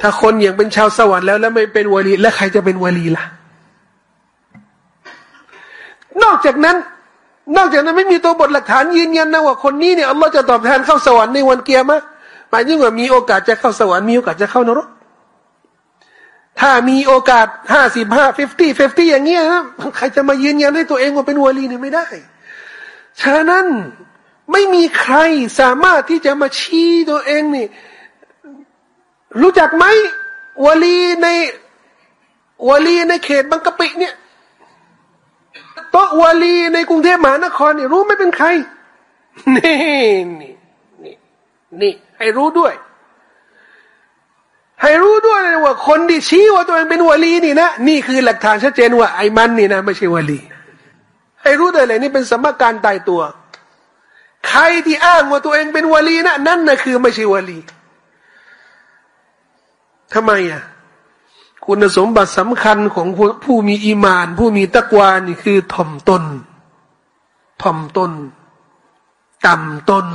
ถ้าคนอย่างเป็นชาวสวรรค์แล้วแล้วไม่เป็นวลีแล้วใครจะเป็นวลีล่ะ นอกจากนั้น นอกจากนั้นไม่มีตัวบทหลักฐานยืนยันนะว่าคนนี้เนี่ยอัลลอฮ์จะตอบแทนเข้าสวรรค์ในวันเกียร์มะหมายถึงว่ามีโอกาสจะเข้าสวรรค์มีโอกาสจะเข้านรก ถ้ามีโอกาสห้าสิบห้า fifty fifty อย่างเงี้ยนะใครจะมายืนยันให้ตัวเองว่าเป็นวลีเนี่ยไม่ได้ ฉะนั้นไม่มีใครสามารถที่จะมาชี้ตัวเองนี่รู้จักไหมวลีในวลีในเขตบางกะปิเนี่ย โต๊ะวาลีในกรุงเทพมหานครนี่รู้ไม่เป็นใคร นี่นี่นี่นี่ให้รู้ด้วย ให้รู้ด้วยว่าคนที่ชี้ว่าตัวเองเป็นวาลีนี่นะนี่คือหลักฐานชัดเจนว่าไอ้มันนี่นะไม่ใช่วาลี ให้รู้ได้เลยนี่เป็นสมการตายตัว ใครที่อ้างว่าตัวเองเป็นวาลีนะนั่นนะคือไม่ใช่วาลีทำไมอะ คุณสมบัติสำคัญของผู้มีอีมาน ผู้มีตะกวานี่คือถ่อมตนถ่อมตน ต่ำตน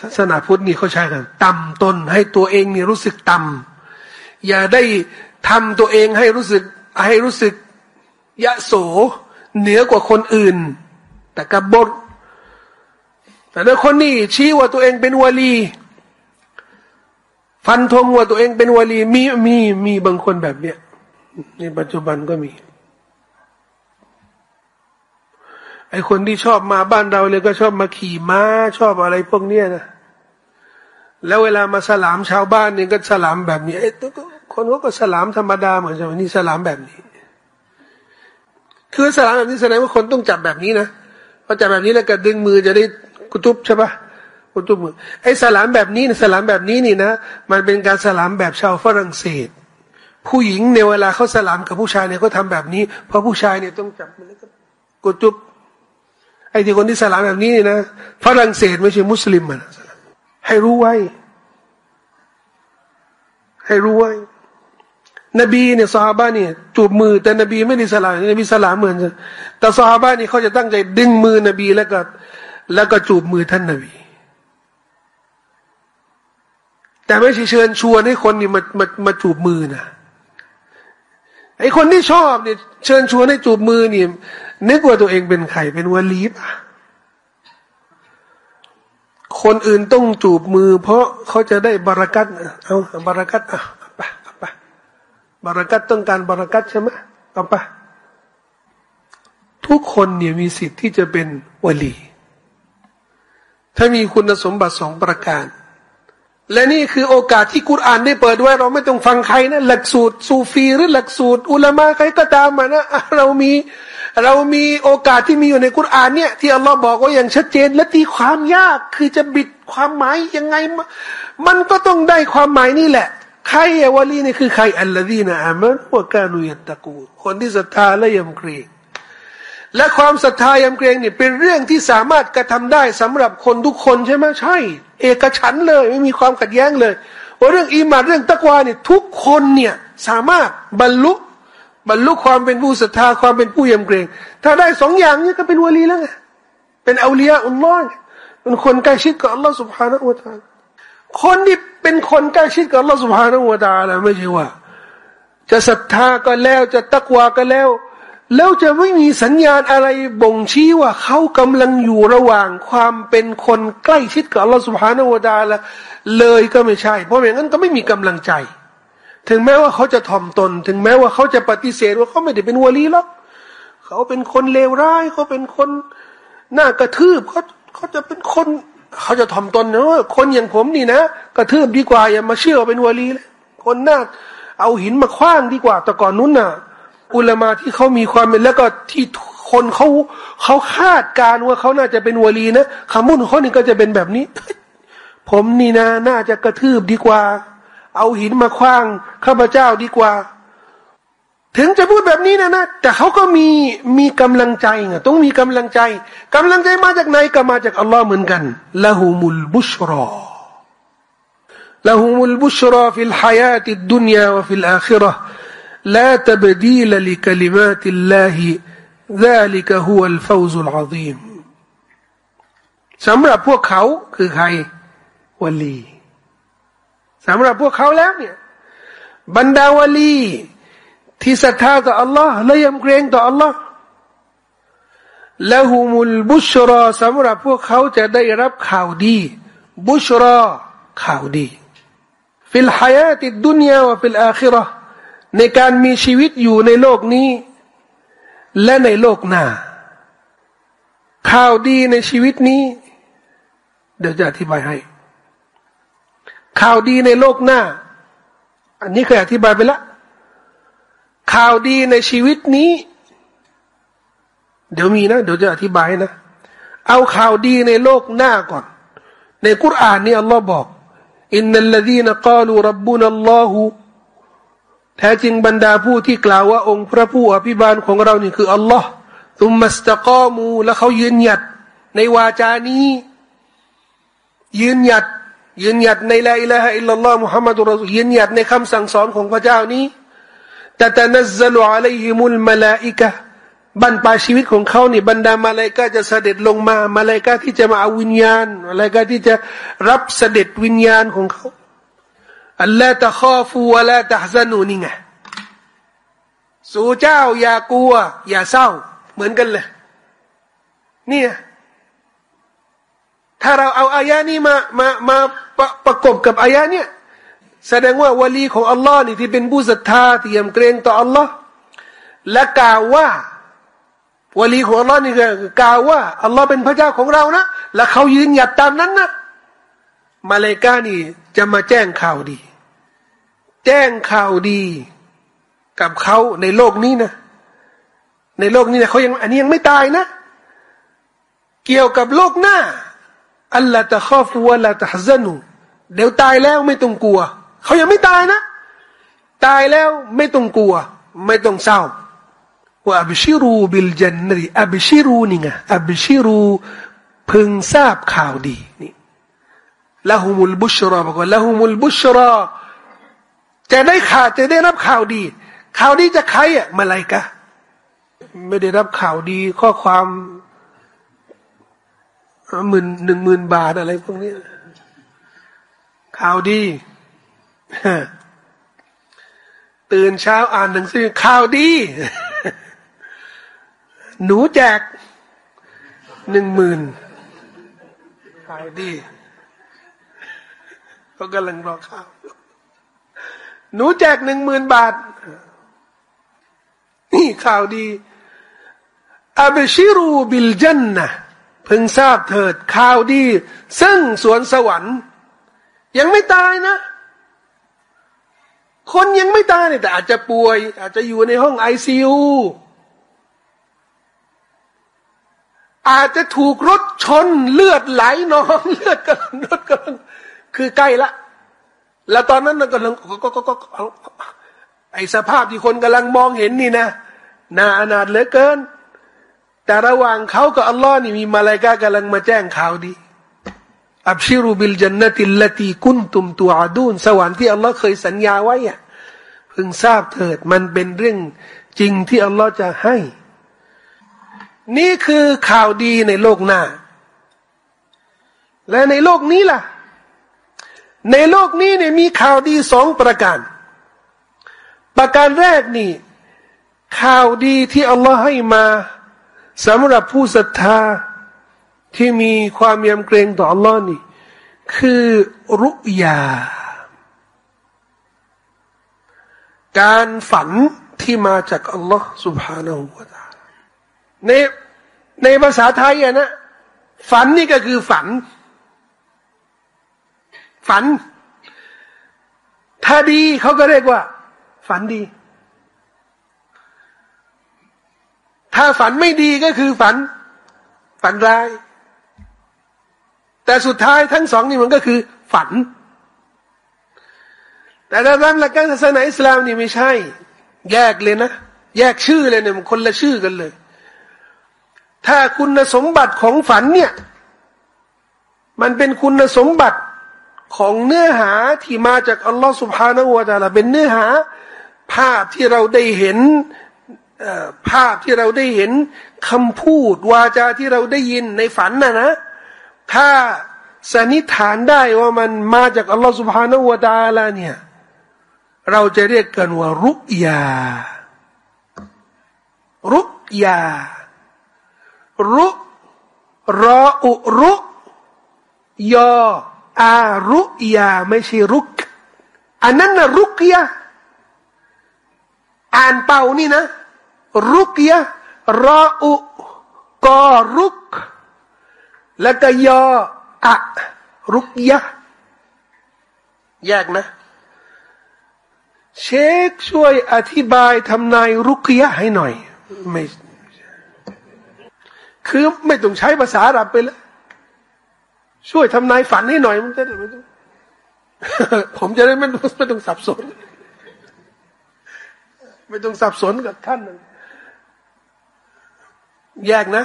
ศาสนาพุทธนี่เขาใช้กัน ต่ำตน ให้ตัวเองนี่รู้สึกต่ำอย่าได้ทำตัวเองให้รู้สึก ให้รู้สึกยะโสเหนือกว่าคนอื่น แต่กบฏแต่ถ้าคนนี้ชี้ว่าตัวเองเป็นวลี ฟันธงว่าตัวเองเป็นวลีมีมีมีบางคนแบบเนี้ยในปัจจุบันก็มี ไอคนที่ชอบมาบ้านเราเลยก็ชอบมาขี่ม้า ชอบอะไรพวกเนี้ยนะแล้วเวลามาสลามชาวบ้านเนี่ยก็สลามแบบนี้ไอ้คนก็ก็สลามธรรมดาเหมือนกันนี่สลามแบบนี้ คือสลามแบบนี้แสดงว่าคนต้องจับแบบนี้นะพอจับแบบนี้แล้วก็ดึงมือจะได้กุตุบใช่ปะ กุตุมือไอ้สลามแบบนี้สลามแบบนี้นี่นะ มันเป็นการสลามแบบชาวฝรั่งเศส ผู้หญิงในเวลาเขาสลามกับผู้ชายเนี่ยเขาทาแบบนี้ เพราะผู้ชายเนี่ยต้องจับมือแล้วก็กุตุบไอ้ที่คนที่สลามแบบนี้นี่นะฝรั่งเศสไม่ใช่มุสลิมมันให้รู้ไว้ ให้รู้ไว้ นบีเนี่ยสฮาบะเนี่ยจูบมือแต่นบีไม่ได้สลามนบีสลามเหมือนกันแต่สฮาบะนี่เขาจะตั้งใจดึงมือนบีแล้วก็ แล้วก็จูบมือท่านนบี แต่ไม่ใช่เชิญชวนให้คนนี่มามามาจูบมือนะไอคนที่ชอบเนี่ยเชิญชวนให้จูบมือนี่นึกว่าตัวเองเป็นใครเป็นวลีปะคนอื่นต้องจูบมือ เพราะเขาจะได้บารักัตเอาบารักัตอะไปไปบารักัตต้องการบารักัตใช่ไหมเอาไปทุกคนเนี่ยมีสิทธิ์ที่จะเป็นวลี ถ้ามีคุณสมบัติสองประการ และนี่คือโอกาสที่กุรอานได้เปิดไว้เราไม่ต้องฟังใครนะหลักสูตรซูฟีหรือหลักสูตร อุลามะใครก็ตามมานะเรามีเรามีโอกาสที่มีอยู่ในกุรอานเนี่ย ที่อัลลอฮ์บอกว่าอย่างชัดเจน และตีความยากคือจะบิดความหมายยังไง มันก็ต้องได้ความหมายนี่แหละ ใครอะวลีนี่คือใครอัลลอฮีนะอามันวะกานุยัตตะกูคนที่ศรัทธาและยำเกรง และความศรัทธายำเกรงเนี่ยเป็นเรื่องที่สามารถกระทำได้สำหรับคนทุกคนใช่ไหมใช่ เอกฉันเลยไม่มีความขัดแย้งเลยว่าเรื่องอิมานเรื่องตะกวาเนี่ยทุกคนเนี่ยสามารถบรรลุบรรลุความเป็นผู้ศรัทธาความเป็นผู้ยำเกรง ถ้าได้สองอย่างนี้ก็เป็นวลีแล้วไงเป็นอาเลียอุลลอฮ์เป็นคนใกล้ชิดกับอัลลอฮ์สุบฮานะอุตาคนที่เป็นคนใกล้ชิดกับอัลลอฮ์สุบฮานะอุตาแล้วไม่ใช่ว่า จะศรัทธาก็แล้วจะตะกวาก็แล้ว แล้วจะไม่มีสัญญาณอะไรบ่งชี้ว่าเขากำลังอยู่ระหว่างความเป็นคนใกล้ชิดกับอัลลอฮฺสุบฮานาวดาละเลยก็ไม่ใช่ เพราะอย่างนั้นก็ไม่มีกำลังใจ ถึงแม้ว่าเขาจะถ่อมตน ถึงแม้ว่าเขาจะปฏิเสธว่าเขาไม่ได้เป็นวลีหรอกเขาเป็นคนเลวร้ายเขาเป็นคนหน้ากระทืบเขาเขาจะเป็นคน เขาจะถ่อมตนเนอะคนอย่างผมนี่นะกระทืบดีกว่าอย่ามาเชื่อเป็นวลีเลยคนหน้าเอาหินมาคว้างดีกว่าแต่ก่อนนู้นน่ะ อุลามาที่เขามีความเป็นแล้วก็ที่คนเขาเขาคาดการว่าเขาน่าจะเป็นวลีนะคำพูดของเขานี่ก็จะเป็นแบบนี้ ผมนี่นะน่าจะกระทืบดีกว่า เอาหินมาคว้างข้าพเจ้าดีกว่า ถึงจะพูดแบบนี้นะนะแต่เขาก็มีมีกำลังใจไงต้องมีกำลังใจกำลังใจมาจากไหนก็มาจากอัลลอฮ์เหมือนกันلهم البشرى لهم البشرى في الحياة الدنيا وفي الآخرة لا تبديل لكلمات الله ذلك هو الفوز العظيم สำหรับพวกเขาคือใครวลีสำหรับพวกเขาแล้วเนี่ยบรรดาวลีที่ศรัทธาต่ออัลลอฮ์และยำเกรงต่ออัลลอฮ์ละหูมุลบุชรอสำหรับพวกเขาจะได้รับข่าวดี บุชรอข่าวดี ฟิลฮายาติดดุนยาวฟิลอาคิรอ ในการมีชีวิตอยู่ในโลกนี้ และในโลกหน้า ข่าวดีในชีวิตนี้ เดี๋ยวจะอธิบายให้ ข่าวดีในโลกหน้า อันนี้เคยอธิบายไปแล้วข่าวดีในชีวิตนี้ เดี๋ยวมีนะ เดี๋ยวจะอธิบายนะ เอาข่าวดีในโลกหน้าก่อน ในกุรอานนี่อัลลอฮ์บอกอินนัลลดีนกาลูรับบุนัลลอฮุ แท้จริงบรรดาผู้ที่กล่าวว่าองค์พระผู้อภิบาลของเรานี่คืออัลลอฮ์ตุมมัสตะกอมู และเขายืนหยัดในวาจานี้ ยืนหยัด ยืนหยัดในละอิละฮะอิลลัลลอฮ์มุฮัมมัดุลรอซูยืนหยัดในคำสั่งสอนของพระเจ้านี้แต่ตนัซลุอะลัยฮิมุลมาลาอิกะบรรปลายชีวิตของเขานี่บรรดามาลายกาจะเสด็จลงมา มาลายกาที่จะมาเอาวิญญาณมาลายกาที่จะรับเสด็จวิญญาณของเขา อัลลอฮ์ตะข้อฟูวะลาตะฮซานูนี่ไงสู่เจ้าอย่ากลัว อย่าเศร้า เหมือนกันเลยนี่ถ้าเราเอาอายะนี้มามามาประประกบกับอายะเนี่ยแสดงว่าวลีของอัลลอฮ์นี่ที่เป็นผู้ศรัทธาที่ยำเกรงต่ออัลลอฮ์และกล่าวว่าวลีของอัลลอฮ์นี่คือกล่าวว่าอัลลอฮ์เป็นพระเจ้าของเรานะและเขายืนหยัดตามนั้นนะมาเลกานี่ จะมาแจ้งข่าวดี แจ้งข่าวดี กับเขาในโลกนี้นะ ในโลกนี้นะเขายังอันนี้ยังไม่ตายนะ เกี่ยวกับโลกหน้าอัลลอฮฺตะข้อฟูวลาตะฮซนูเดี๋ยวตายแล้วไม่ต้องกลัว เขายังไม่ตายนะ ตายแล้วไม่ต้องกลัว ไม่ต้องเศร้าว่าอับชิรูบิลจันนีอับชิรูนี่ไงอับชิรูพึงทราบข่าวดีนี่ ละหุมุลบุชรอบอกว่าละหุมุลบุชรอจะได้ข่าวจะได้รับข่าวดี ข่าวดีจะใครอะมาลายกะไม่ได้รับข่าวดีข้อความหมื่นหนึ่งหมื่นบาทอะไรพวกนี้ ข่าวดีตื่นเช้าอ่านหนังสือข่าวดี หนูแจกหนึ่งหมื่นข่าวดี เขากำลังรอข้าว หนูแจกหนึ่งหมื่นบาท นี่ข่าวดีอับชิรูบิลจันนะเพึงทราบเถิดข่าวดี ซึ่งสวนสวรรค์ ยังไม่ตายนะ คนยังไม่ตายเนี่ยแต่อาจจะป่วย อาจจะอยู่ในห้องไอซียูอาจจะถูกรถชนเลือดไหลนองเลือดกำลังรถกำลัง คือใกล้ละ แล้วตอนนั้นกำลังก็ก็ก็ไอสภาพที่คนกำลังมองเห็นนี่นะน่าอนาถเหลือเกิน แต่ระหว่างเขากับอัลลอฮ์นี่มีมาลายกากำลังมาแจ้งข่าวดีอับชิรุบิลจันนติลลตีกุนตุมตัวอาดูนสวรรค์ที่อัลลอฮ์เคยสัญญาไว้อะพึงทราบเถิดมันเป็นเรื่องจริงที่อัลลอฮ์จะให้ นี่คือข่าวดีในโลกหน้า และในโลกนี้ล่ะ ในโลกนี้เนี่ยมีข่าวดีสองประการ ประการแรกนี่ ข่าวดีที่อัลลอฮ์ให้มาสำหรับผู้ศรัทธาที่มีความยำเกรงต่ออัลลอฮ์นี่คือรุยา การฝันที่มาจากอัลลอฮ์ سبحانه และ تعالى ในในภาษาไทยอะนะ ฝันนี่ก็คือฝัน ฝัน ถ้าดีเขาก็เรียกว่า ฝันดี ถ้าฝันไม่ดีก็คือฝัน ฝันร้าย แต่สุดท้ายทั้งสองนี่มันก็คือ ฝัน แต่ในรามหลักการศาสนาอิสลามนี่ไม่ใช่ แยกเลยนะ แยกชื่อเลยเนี่ยมันคนละชื่อกันเลย ถ้าคุณสมบัติของฝันเนี่ยมันเป็นคุณสมบัติ ของเนื้อหาที่มาจากอัลลอฮฺสุบฮานาวะตาลาเป็นเนื้อหา ภาพที่เราได้เห็นภาพที่เราได้เห็นคำพูดวาจาที่เราได้ยินในฝันน่ะนะ ถ้าสันนิษฐานได้ว่ามันมาจากอัลลอฮฺสุบฮานาวะตาลาเนี่ยเราจะเรียกกันว่ารุกยา รุกยา รุรออุรุยอ อารุยาไม่ใช่รุก อันนั้นนะรุกยาอ่านเป่านี่นะ รุกยะรออุกอรุก แล้วก็ยออะรุกยะแยกนะ เชคช่วยอธิบายทำนายรุกยะให้หน่อย ไม่ คือไม่ต้องใช้ภาษาอาหรับไปแล้ว ช่วยทำนายฝันให้หน่อยมันจะไม่ต้องผมจะได้ไม่ไม่ต้องสับสน ไม่ต้องสับสนกับท่านแยกนะ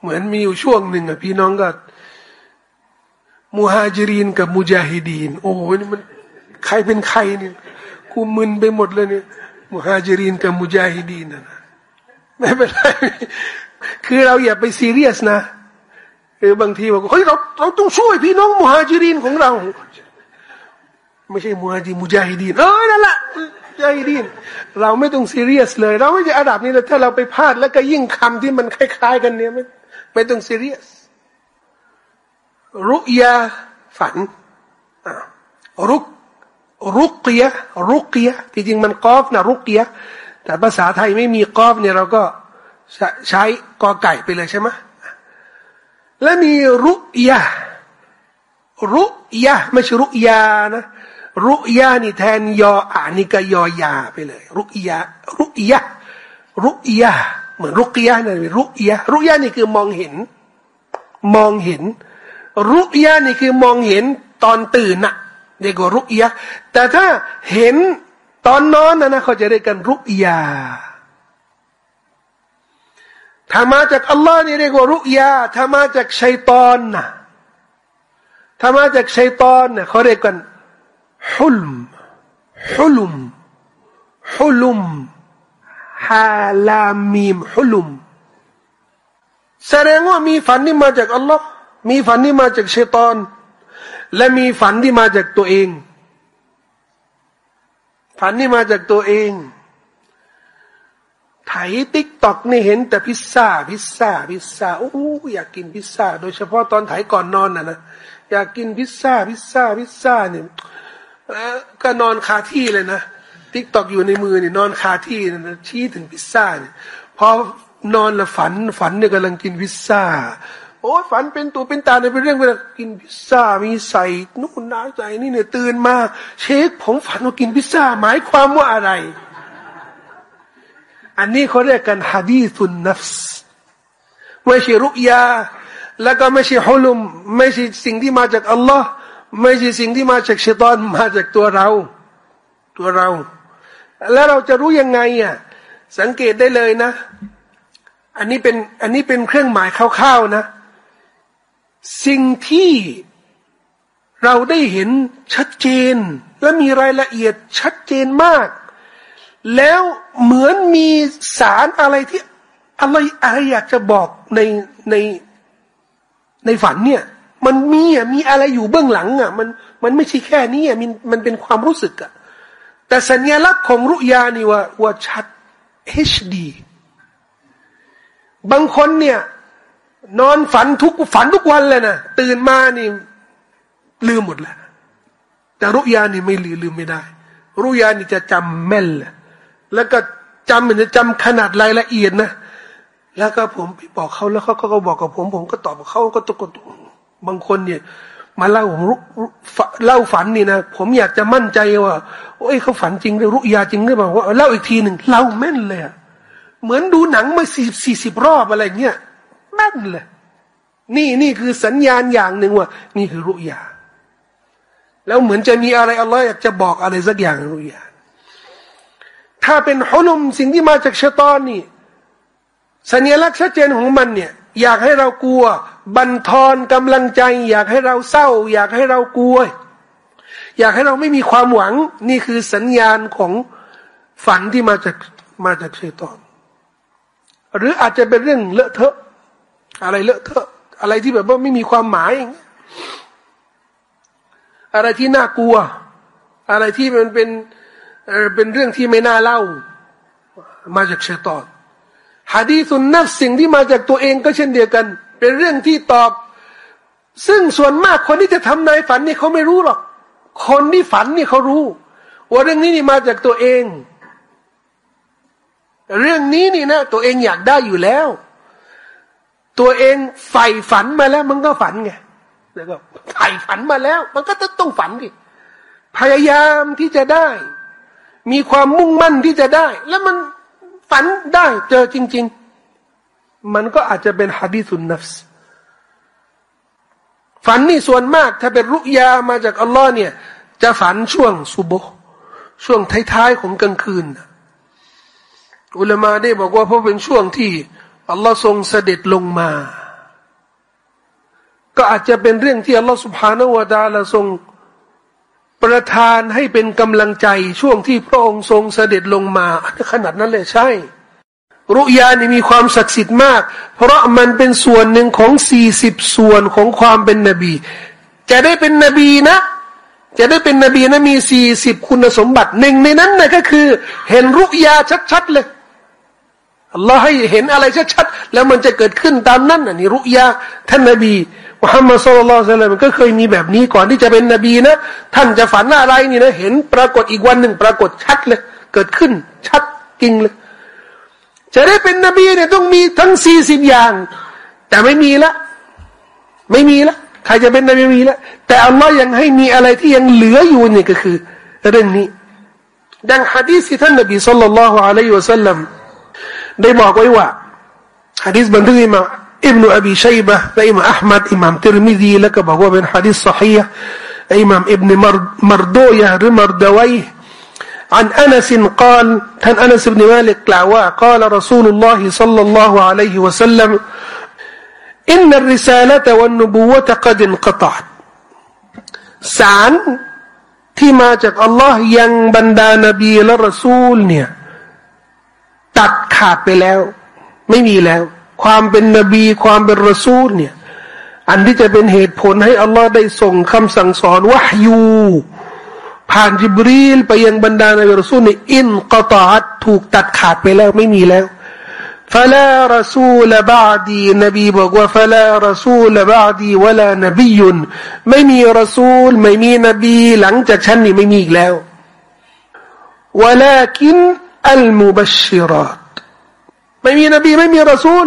เหมือนมีอยู่ช่วงหนึ่งอะพี่น้องก็มุฮาจิรินกับมุจาฮิดีน โอ้โหนี่มันใครเป็นใครเนี่ยกูมึนไปหมดเลยเนี่ยมุฮาจิรินกับมุจาฮิดีนนะไม่เป็นไรคือเราอย่าไปซีเรียสนะ เออบางทีบอกเฮ้ยเราเราต้องช่วยพี่น้องมุฮาจิรินของเรา ไม่ใช่มุฮาจิมุจาฮิดีนเออนั่นแหละมุจาฮิดีนเราไม่ต้องซีเรียสเลย เราไม่ใช่อาดับนี่เลยถ้าเราไปพลาดแล้วก็ยิ่งคำที่มันคล้าย ๆ กันเนี่ยไม่ไม่ต้องซีเรียสรุยาฝันรุกรุกยะรุกยะที่จริงมันกอฟนะรุกยะแต่ภาษาไทยไม่มีกอฟเนี่ยเราก็ใช้กอไก่ไปเลยใช่ไหม และมีรุยะรุยะไม่ใช่รุยานะรุยานี่แทนยออานี่ก็ยอยาไปเลย รุยารุยะรุยะเหมือนรุกยะนะรุยะรุยะนี่คือมองเห็น มองเห็น รุยะนี่คือมองเห็นตอนตื่นน่ะเรียกว่ารุยะแต่ถ้าเห็นตอนนอนนะนะเขาจะเรียกกันรุยา ถ้ามาจากอัลลอฮ์นี่เรียกว่ารุยาถ้ามาจากชัยตอนนะถ้ามาจากชัยตอนเนี่ยเขาเรียกกันحلم حلم حلم حاء لام ميم حلمแสดงว่ามีฝันที่มาจากอัลลอฮ์มีฝันที่มาจากชัยตอน และมีฝันที่มาจากตัวเอง ฝันที่มาจากตัวเอง ไถ TikTok นี่เห็นแต่พิซซ่า พิซซ่า พิซซ่าโอ้อยากกินพิซซ่า โดยเฉพาะตอนไถก่อนนอนน่ะนะอยากกินพิซซ่า พิซซ่า พิซซ่าเนี่ยก็นอนคาที่เลยนะ TikTok อยู่ในมือนี่นอนคาที่นะชี้ถึงพิซซ่าเนี่ยพอนอนละฝันฝันเนี่ยกำลังกินพิซซ่าโอ้ฝันเป็นตัวเป็นตาเนี่ยเป็นเรื่องเวลากินพิซซ่ามีใส่นู่นน้าใส่นี่เนี่ยตื่นมา เชคผมฝันว่ากินพิซซ่าหมายความว่าอะไร อันนี้เขาเรียกกันحديث النفسไม่ใช่รุยา แล้วก็ไม่ใช่ฮุลุม ไม่ใช่สิ่งที่มาจากอัลลอฮ์ไม่ใช่สิ่งที่มาจากชัยตอนมาจากตัวเรา ตัวเรา แล้วเราจะรู้ยังไงอะสังเกตได้เลยนะ อันนี้เป็นอันนี้เป็นเครื่องหมายคร่าวๆนะ สิ่งที่เราได้เห็นชัดเจน และมีรายละเอียดชัดเจนมาก แล้วเหมือนมีสารอะไรที่อะไรอะไรอยากจะบอกในในในฝันเนี่ย มันมีอะมีอะไรอยู่เบื้องหลังอะ มันมันไม่ใช่แค่นี้อะมันมันเป็นความรู้สึกอะแต่สัญลักษณ์ของรุยานี่ว่าว่าชัด HD บางคนเนี่ย นอนฝันทุกฝันทุกวันเลยนะตื่นมานี่ ลืมหมดแล้วแต่รุยานี่ไม่ลืมลืมไม่ได้ รุยานี่จะจำแม่นเลย แล้วก็จำเหมือนจะจำขนาดรายละเอียดนะแล้วก็ผมไปบอกเขาแล้วเขาก็บอกกับผม ผมก็ตอบเขาก็ตะกดบางคนเนี่ย มาเล่าผมเล่าฝันนี่นะผมอยากจะมั่นใจว่าโอ้ยเขาฝันจริงหรือรุยาจริงหรือเปล่าว่าเล่าอีกทีหนึ่งเล่าแม่นเลยเหมือนดูหนังมาสี่สี่สิบรอบอะไรเงี้ยแม่นเลยนี่นี่คือสัญญาณอย่างหนึ่งว่า นี่คือรุยา แล้วเหมือนจะมีอะไรอัลลอฮ์อยากจะบอกอะไรสักอย่างรุยา ถ้าเป็นฮุลุมสิ่งที่มาจากชะตอนนี่สัญลักษณ์ชัดเจนของมันเนี่ย อยากให้เรากลัว บันทอนกำลังใจ อยากให้เราเศร้า อยากให้เรากลัว อยากให้เราไม่มีความหวัง นี่คือสัญญาณของฝันที่มาจากมาจากชะตอน หรืออาจจะเป็นเรื่องเลอะเทอะ อะไรเลอะเทอะ อะไรที่แบบว่าไม่มีความหมาย อะไรที่น่ากลัว อะไรที่มันเป็น เป็นเรื่องที่ไม่น่าเล่า มาจากเชตอนฮะดีสุนนัฟสิ่งที่มาจากตัวเองก็เช่นเดียวกัน เป็นเรื่องที่ตอบ ซึ่งส่วนมากคนที่จะทำนายฝันนี่เขาไม่รู้หรอก คนที่ฝันนี่เขารู้ ว่าเรื่องนี้นี่มาจากตัวเอง เรื่องนี้นี่นะ ตัวเองอยากได้อยู่แล้ว ตัวเองใฝ่ฝันมาแล้ว มันก็ฝันไงแล้วก็ใฝ่ฝันมาแล้ว มันก็ต้องฝันดิพยายามที่จะได้ มีความมุ่งมั่นที่จะได้ แล้วมันฝันได้เจอจริง ๆ มันก็อาจจะเป็นฮะดีสุนนัฟส์ฝันนี่ส่วนมาก ถ้าเป็นรุยามาจากอัลลอฮ์เนี่ย จะฝันช่วงซุบช่วงท้ายๆของกลางคืน อุลามาได้บอกว่าเพราะเป็นช่วงที่อัลลอฮ์ทรงเสด็จลงมา ก็อาจจะเป็นเรื่องที่อัลลอฮฺสุบฮานาวะดาละทรง ประทานให้เป็นกำลังใจช่วงที่พระองค์ทรงเสด็จลงมาขนาดนั้นเลยใช่ รุยานี่มีความศักดิ์สิทธิ์มาก เพราะมันเป็นส่วนหนึ่งของสี่สิบส่วนของความเป็นนบี จะได้เป็นนบีนะ จะได้เป็นนบีนะมีสี่สิบคุณสมบัติหนึ่งในนั้นนะก็คือ เห็นรุยาชัดๆเลยอัลลอฮ์ให้เห็นอะไรชัดๆแล้วมันจะเกิดขึ้นตามนั้นนี่รุยาท่านนบี มุฮัมมัดสุลลัลสลามก็เคยมีแบบนี้ก่อนที่จะเป็นนบีนะท่านจะฝันอะไรนี่นะเห็นปรากฏอีกวันหนึ่งปรากฏชัดเลย เกิดขึ้นชัดจริงเลย จะได้เป็นนบีเนี่ยต้องมีทั้งสี่สิบอย่าง แต่ไม่มีละ ไม่มีละใครจะเป็นนบีมีละแต่อัลลอฮ์ยังให้มีอะไรที่ยังเหลืออยู่นี่ก็คือ เรื่องนี้ ดังฮะดีษที่ท่านนบีสุลต่านละฮ์อะลัยฮิวะสัลลัมได้บอกไว้ว่าฮะดีษบันทึกมา อิบนุอบีชัยบะและอิมามอัลมัดอิมามติรมิดีแล้วก็บอกว่าเป็นฮะดีษสฮีอิมามอิบนมารโดยะหรือมารดวัย عن أنس قال كان أنس بن مالك كلاوا قال رسول الله صلى الله عليه وسلم إن الرسالة والنبوة قد انقطعت สารที่มาจากอัลลอฮ์ยังบรรดานบีและรอซูลเนี่ยตัดขาดไปแล้ว ไม่มีแล้ว ความเป็นนบีความเป็นรอซูลเนี่ย อันที่จะเป็นเหตุผลให้อัลลอฮ์ได้ส่งคำสั่งสอนวะฮยูผ่านจิบรีลไปยังบรรดานบีรอซูลในอินกตาดถูกตัดขาดไปแล้วไม่มีแล้วฟลารสูลบาดีนบีบอกว่าฟลารสูลบาดีวลานบียุนไม่มีรสูลไม่มีนบี หลังจากฉันนี่ไม่มีอีกแล้ววลาคินอัลมุบัชชิรัตไม่มีนบีไม่มีรสูล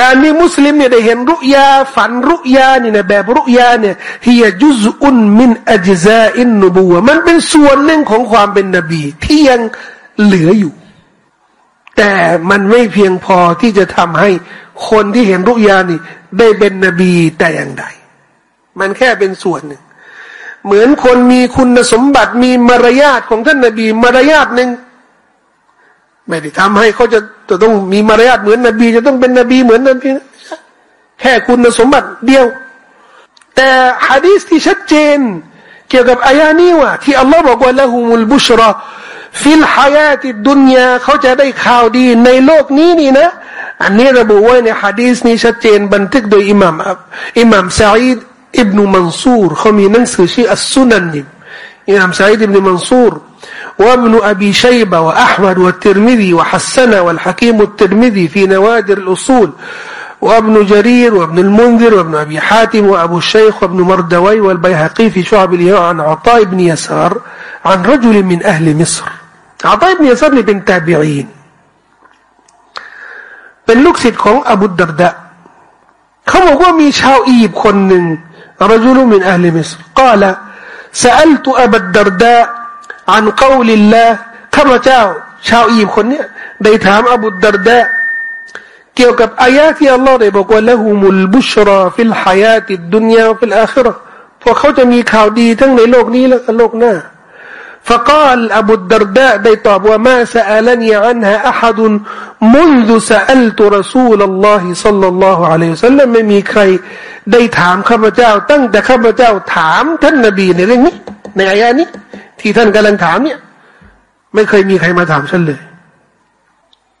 การที่มุสลิมเนี่ยได้เห็นรุยาฝันรุยานี่นะแบบรุยาเนี่ยฮียจุซอุนมินอัจซาอินนบูวมันเป็นส่วนหนึ่งของความเป็นนบี ที่ยังเหลืออยู่ แต่มันไม่เพียงพอที่จะทำให้คนที่เห็นรุยานี่ ได้เป็นนบีแต่อย่างใด มันแค่เป็นส่วนหนึ่ง เหมือนคนมีคุณสมบัติมีมารยาทของท่านนบี มารยาทหนึ่ง ไม่ได้ทำให้เขาจะจะต้องมีมารยาทเหมือนนบี จะต้องเป็นนบีเหมือนนบีแค่คุณสมบัติเดียว แต่ฮะดีสที่ชัดเจน เกี่ยวกับอายานี้ว่าที่อัลลอฮ์บอกว่าلهم البشرى في الحياة الدنياเขาจะได้ข่าวดีในโลกนี้นี่นะ อันนี้ระบุไว้ในฮะดีสนี้ชัดเจนบันทึกโดยอิหม่ามอิหม่ามซาอิดอิบนุมันซูรเขามีหนังสือชื่ออัสซุนันอิหม่ามซาอิดอิบนุมันซูร وابن أبي شيبة وأحمد والترمذي وحسنه والحكيم الترمذي في نوادر الأصول وابن جرير وابن المنذر وابن أبي حاتم وأبو الشيخ وابن مردوي والبيهقي في شعب الإيمان عن عطاء بن يسار عن رجل من أهل مصر عطاء بن يسار بن تابعين เป็นลูกศิษย์ของอบุดดรดะเขาบอกว่ามีชาวอียิปต์คนหนึ่ง رجل من أهل مصر قال سألت أبا الدرداء อันกาลิลละข้าพเจ้า ชาวอียิปต์คนเนี้ยได้ถามอบุดดรดะเกี่ยวกับอายะที่อัลลอฮ์ได้บอกว่าละหูมุลบุชราฟิลฮายาติดดุนยาฟิลอาคิรอพวกเขาจะมีข่าวดีทั้งในโลกนี้และโลกหน้า فقال أبو الدرداء ได้ตอบว่า ما سألني عنها أحد منذ سألت رسول الله صلى الله عليه وسلم ไม่มีใครได้ถามข้าพเจ้า ตั้งแต่ข้าพเจ้าถามท่านนบีในเรื่องนี้ในอายะนี้ ที่ท่านกำลังถามเนี่ย ไม่เคยมีใครมาถามฉันเลย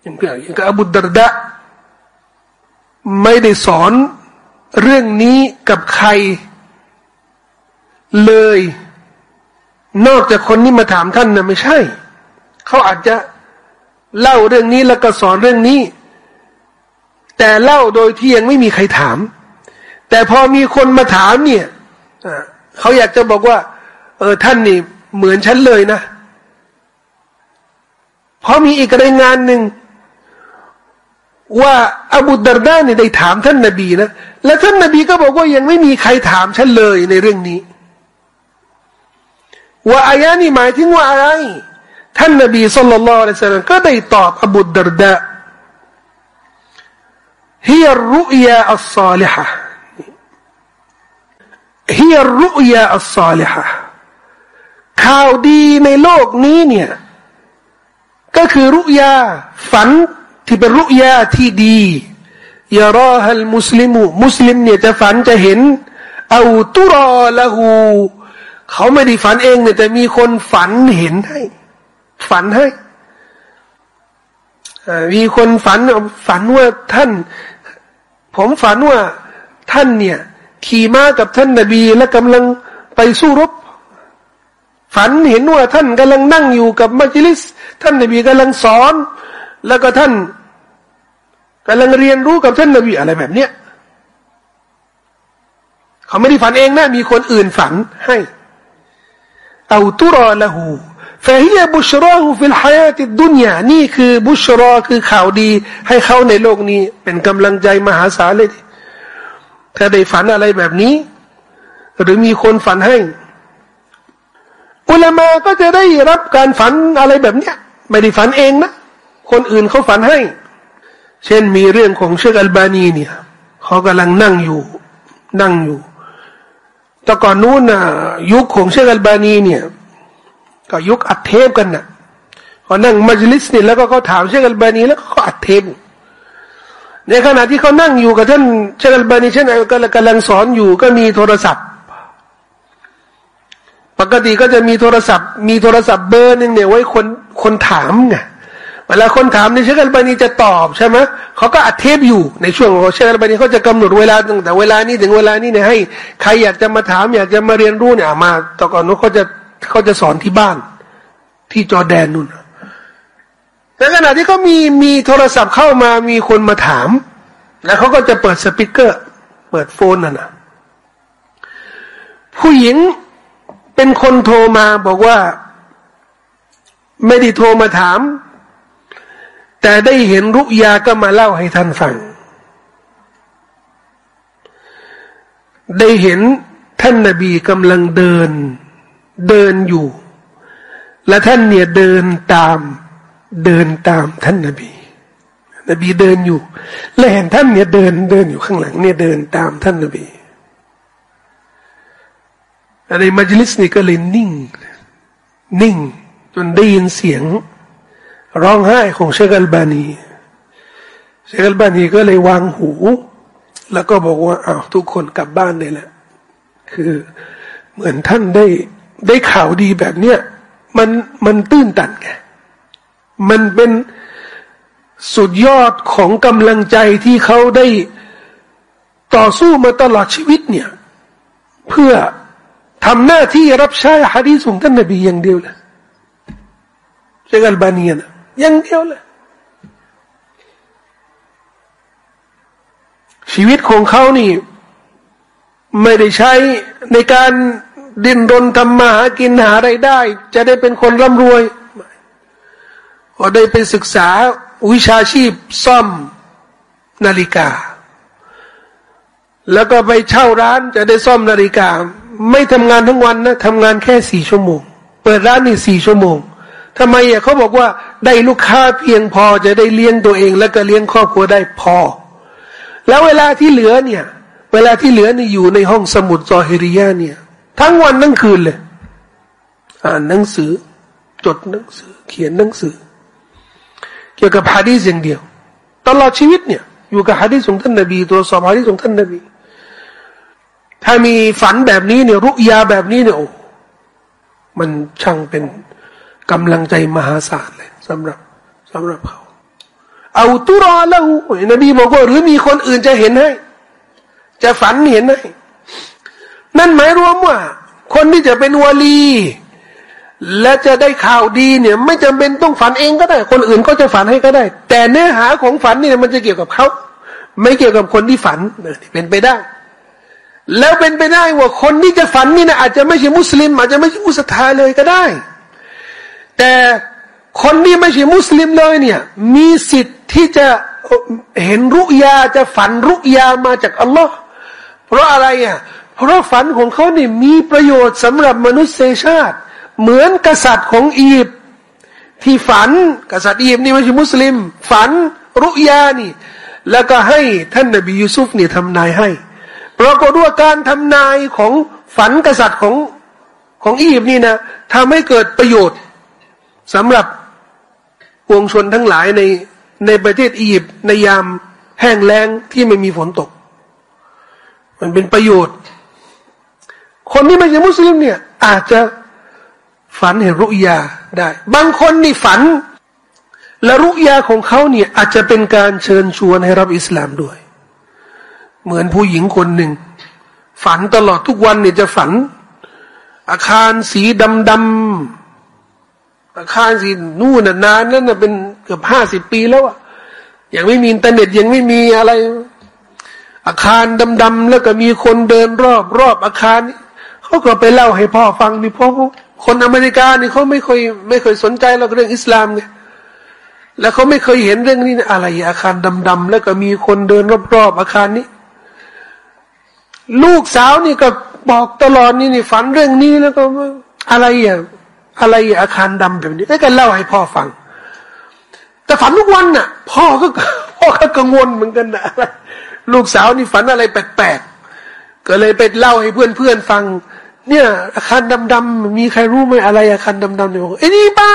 อย่างเพื่อนกับอบุดรดะไม่ได้สอนเรื่องนี้กับใครเลย นอกจากคนนี้มาถามท่านนะไม่ใช่ เขาอาจจะเล่าเรื่องนี้แล้วก็สอนเรื่องนี้ แต่เล่าโดยที่ยังไม่มีใครถาม แต่พอมีคนมาถามเนี่ยเขาอยากจะบอกว่า เออท่านนี่ เหมือนฉันเลยนะ เพราะมีอีกรายงานหนึ่งว่าอบูดารดาเนี่ยได้ถามท่านนาบีนะและท่านนาบีก็บอกว่ายังไม่มีใครถามฉันเลยในเรื่องนี้ ว่าอายะนี่หมายถึงว่าอะไร ท่านนาบีสุลต่านละสัลลัมก็ได้ตอบอบูดารดาฮียรุยาอัลซาลิฮะฮียรุยาอัลซาลิฮะ ข่าวดีในโลกนี้เนี่ย ก็คือรุยาฝันที่เป็นรุยาที่ดียารอฮัลมุสลิมูมุสลิมเนี่ยจะฝันจะเห็นเอาตุรอละหูเขาไม่ได้ฝันเองเนี่ยแต่มีคนฝันเห็นให้ ฝันให้มีคนฝันฝันว่าท่าน ผมฝันว่าท่านเนี่ย ขี่ม้ากับท่านนบีและกำลังไปสู้รบ ฝันเห็นว่าท่านกำลังนั่งอยู่กับมัจลิส ท่านนบีกำลังสอน แล้วก็ท่านกำลังเรียนรู้กับท่านนบีอะไรแบบเนี้ยเขาไม่ได้ฝันเองนะ มีคนอื่นฝันให้เอาตุรอละหูฟฮียบุชราหูฟิลฮายติดุนยานี่คือบุชราคือข่าวดี ให้เขาในโลกนี้ เป็นกำลังใจมหาศาลเลยถ้าได้ฝันอะไรแบบนี้ หรือมีคนฝันให้ อุลามาก็จะได้รับการฝันอะไรแบบเนี้ย ไม่ได้ฝันเองนะ คนอื่นเขาฝันให้ เช่นมีเรื่องของเชคอัลบานีเนี่ยเขากำลังนั่งอยู่ นั่งอยู่ แต่ก่อนนู้นนะยุคของเชคอัลบานีเนี่ย ก็ยุคอัดเทปกันน่ะพอนั่งมัจลิสเนี่ยแล้วก็เขาถามเชคอัลบานีแล้วเขาอัดเทปในขณะที่เขานั่งอยู่กับท่านเชคอัลบานีเช่นก็กำลังสอนอยู่ก็มีโทรศัพท์ ปกติก็จะมีโทรศัพท์ มีโทรศัพท์เบอร์หนึ่งเนี่ยไว้คนคนถามไงเวลาคนถามในเชคอัลบานีจะตอบใช่ไหมเขาก็อัดเทปอยู่ในช่วงของเชคอัลบานีเขาจะกำหนดเวลาตั้งแต่เวลานี้ถึงเวลานี้เนี่ยให้ใครอยากจะมาถามอยากจะมาเรียนรู้เนี่ยมาต่ก่อนนู้นเขาจะเขาจะสอนที่บ้าน ที่จอแดนนู่นในขณะที่เขามีมีโทรศัพท์เข้ามามีคนมาถาม แล้วเขาก็จะเปิดสปิเกอร์ เปิดโฟนน่ะนะผู้หญิง เป็นคนโทรมาบอกว่า ไม่ได้โทรมาถาม แต่ได้เห็นรุยาก็มาเล่าให้ท่านฟัง ได้เห็นท่านนาบีกำลังเดิน เดินอยู่ และท่านเนี่ยเดินตาม เดินตามท่านนาบีนบีเดินอยู่ และเห็นท่านเนี่ยเดินเดินอยู่ข้างหลังเนี่ยเดินตามท่านนาบี ในมัจลิสนี่ก็เลยนิ่ง นิ่ง จนได้ยินเสียง ร้องไห้ของเชคัลบานีเชคัลบานีก็เลยวางหู แล้วก็บอกว่าอ้าวทุกคนกลับบ้านได้แล้วคือเหมือนท่านได้ได้ข่าวดีแบบเนี้ยมันมันตื้นตันไงมันเป็นสุดยอดของกำลังใจที่เขาได้ต่อสู้มาตลอดชีวิตเนี่ย เพื่อ ทำหน้าที่รับใช้ฮะดีสุงท่านนบีอย่างเดียวเลยเชคัลบานีนะอย่างเดียวเลยชีวิตของเขานี่ ไม่ได้ใช้ในการดิ้นรนทำมาหากินหาไรได้ จะได้เป็นคนร่ำรวยก็ได้ไปศึกษาวิชาชีพซ่อมนาฬิกา แล้วก็ไปเช่าร้านจะได้ซ่อมนาฬิกา ไม่ทำงานทั้งวันนะทำงานแค่สี่ชั่วโมง เปิดร้านนี่สี่ชั่วโมงทำไมอะเขาบอกว่าได้ลูกค้าเพียงพอจะได้เลี้ยงตัวเอง แล้วก็เลี้ยงครอบครัวได้พอ แล้วเวลาที่เหลือเนี่ย เวลาที่เหลือนี่อยู่ในห้องสมุดซอฮิริยาเนี่ย ทั้งวันทั้งคืนเลย อ่านหนังสือ จดหนังสือ เขียนหนังสือ เกี่ยวกับฮะดีษอย่างเดียว ตลอดชีวิตเนี่ย อยู่กับฮะดีษของท่านนบีตัวสอบฮะดีษของท่านนบี ถ้ามีฝันแบบนี้เนี่ยรุยาแบบนี้เนี่ยโอ้มันช่างเป็นกำลังใจมหาศาลเลยสำหรับสำหรับเขาเอาตุรอแล้วนบีบอกว่าหรือมีคนอื่นจะเห็นให้ จะฝันเห็นให้ นั่นหมายรวมว่า คนที่จะเป็นวลี และจะได้ข่าวดีเนี่ย ไม่จำเป็นต้องฝันเองก็ได้ คนอื่นก็จะฝันให้ก็ได้ แต่เนื้อหาของฝันนี่มันจะเกี่ยวกับเขา ไม่เกี่ยวกับคนที่ฝันเป็นไปได้ แล้วเป็นไปได้ว่าคนที่จะฝันนี่นะอาจจะไม่ใช่มุสลิม อาจจะไม่ใช่มุสลิมเลยก็ได้ แต่คนที่ไม่ใช่มุสลิมเลยเนี่ย มีสิทธิ์ที่จะเห็นรุยาจะฝันรุยามาจากอัลลอฮ์เพราะอะไรอะเพราะฝันของเขาเนี่ยมีประโยชน์สำหรับมนุษยชาติ เหมือนกษัตริย์ของอียิปต์ที่ฝันกษัตริย์อียิปต์นี่ไม่ใช่มุสลิม ฝันรุยานี่ แล้วก็ให้ท่านนบียูซุฟเนี่ยทำนายให้ ปรากฏว่าการทำนายของฝันกษัตริย์ของของอียิปต์นี่นะทำให้เกิดประโยชน์สำหรับปวงชนทั้งหลายในในประเทศอียิปต์ในยามแห้งแล้งที่ไม่มีฝนตก มันเป็นประโยชน์ คนที่ไม่ใช่มุสลิมเนี่ย อาจจะฝันเห็นรุยาได้ บางคนนี่ฝัน และรุยาของเขาเนี่ยอาจจะเป็นการเชิญชวนให้รับอิสลามด้วย เหมือนผู้หญิงคนหนึ่ง ฝันตลอดทุกวันเนี่ยจะฝัน อาคารสีดำดำอาคารสีนู่นนานนั่นนะเป็นเกือบห้าสิบปีแล้วอะยังไม่มีอินเทอร์เน็ตยังไม่มีอะไร อาคารดำๆแล้วก็มีคนเดินรอบรอบอาคารเขาก็ไปเล่าให้พ่อฟังนี่พ่อคนอเมริกานี่เขาไม่เคยไม่เคยสนใจเรื่องเรื่องอิสลามไงแล้วเขาไม่เคยเห็นเรื่องนี้อะไรอาคารดำๆแล้วก็มีคนเดินรอบๆอาคารนี้ ลูกสาวนี่ก็บอกตลอดนี่นี่ฝันเรื่องนี้แล้วก็อะไรอะอะไรอาคารดำแบบนี้แล้วก็เล่าให้พ่อฟัง แต่ฝันทุกวันน่ะ พ่อก็พ่อก็กังวลเหมือนกันนะลูกสาวนี่ฝันอะไรแปลกๆก็เลยไปเล่าให้เพื่อนๆฟัง เนี่ยอาคารดำๆมีใครรู้ไหมอะไรอาคารดำๆเนี่ยไอ้นี่บ้า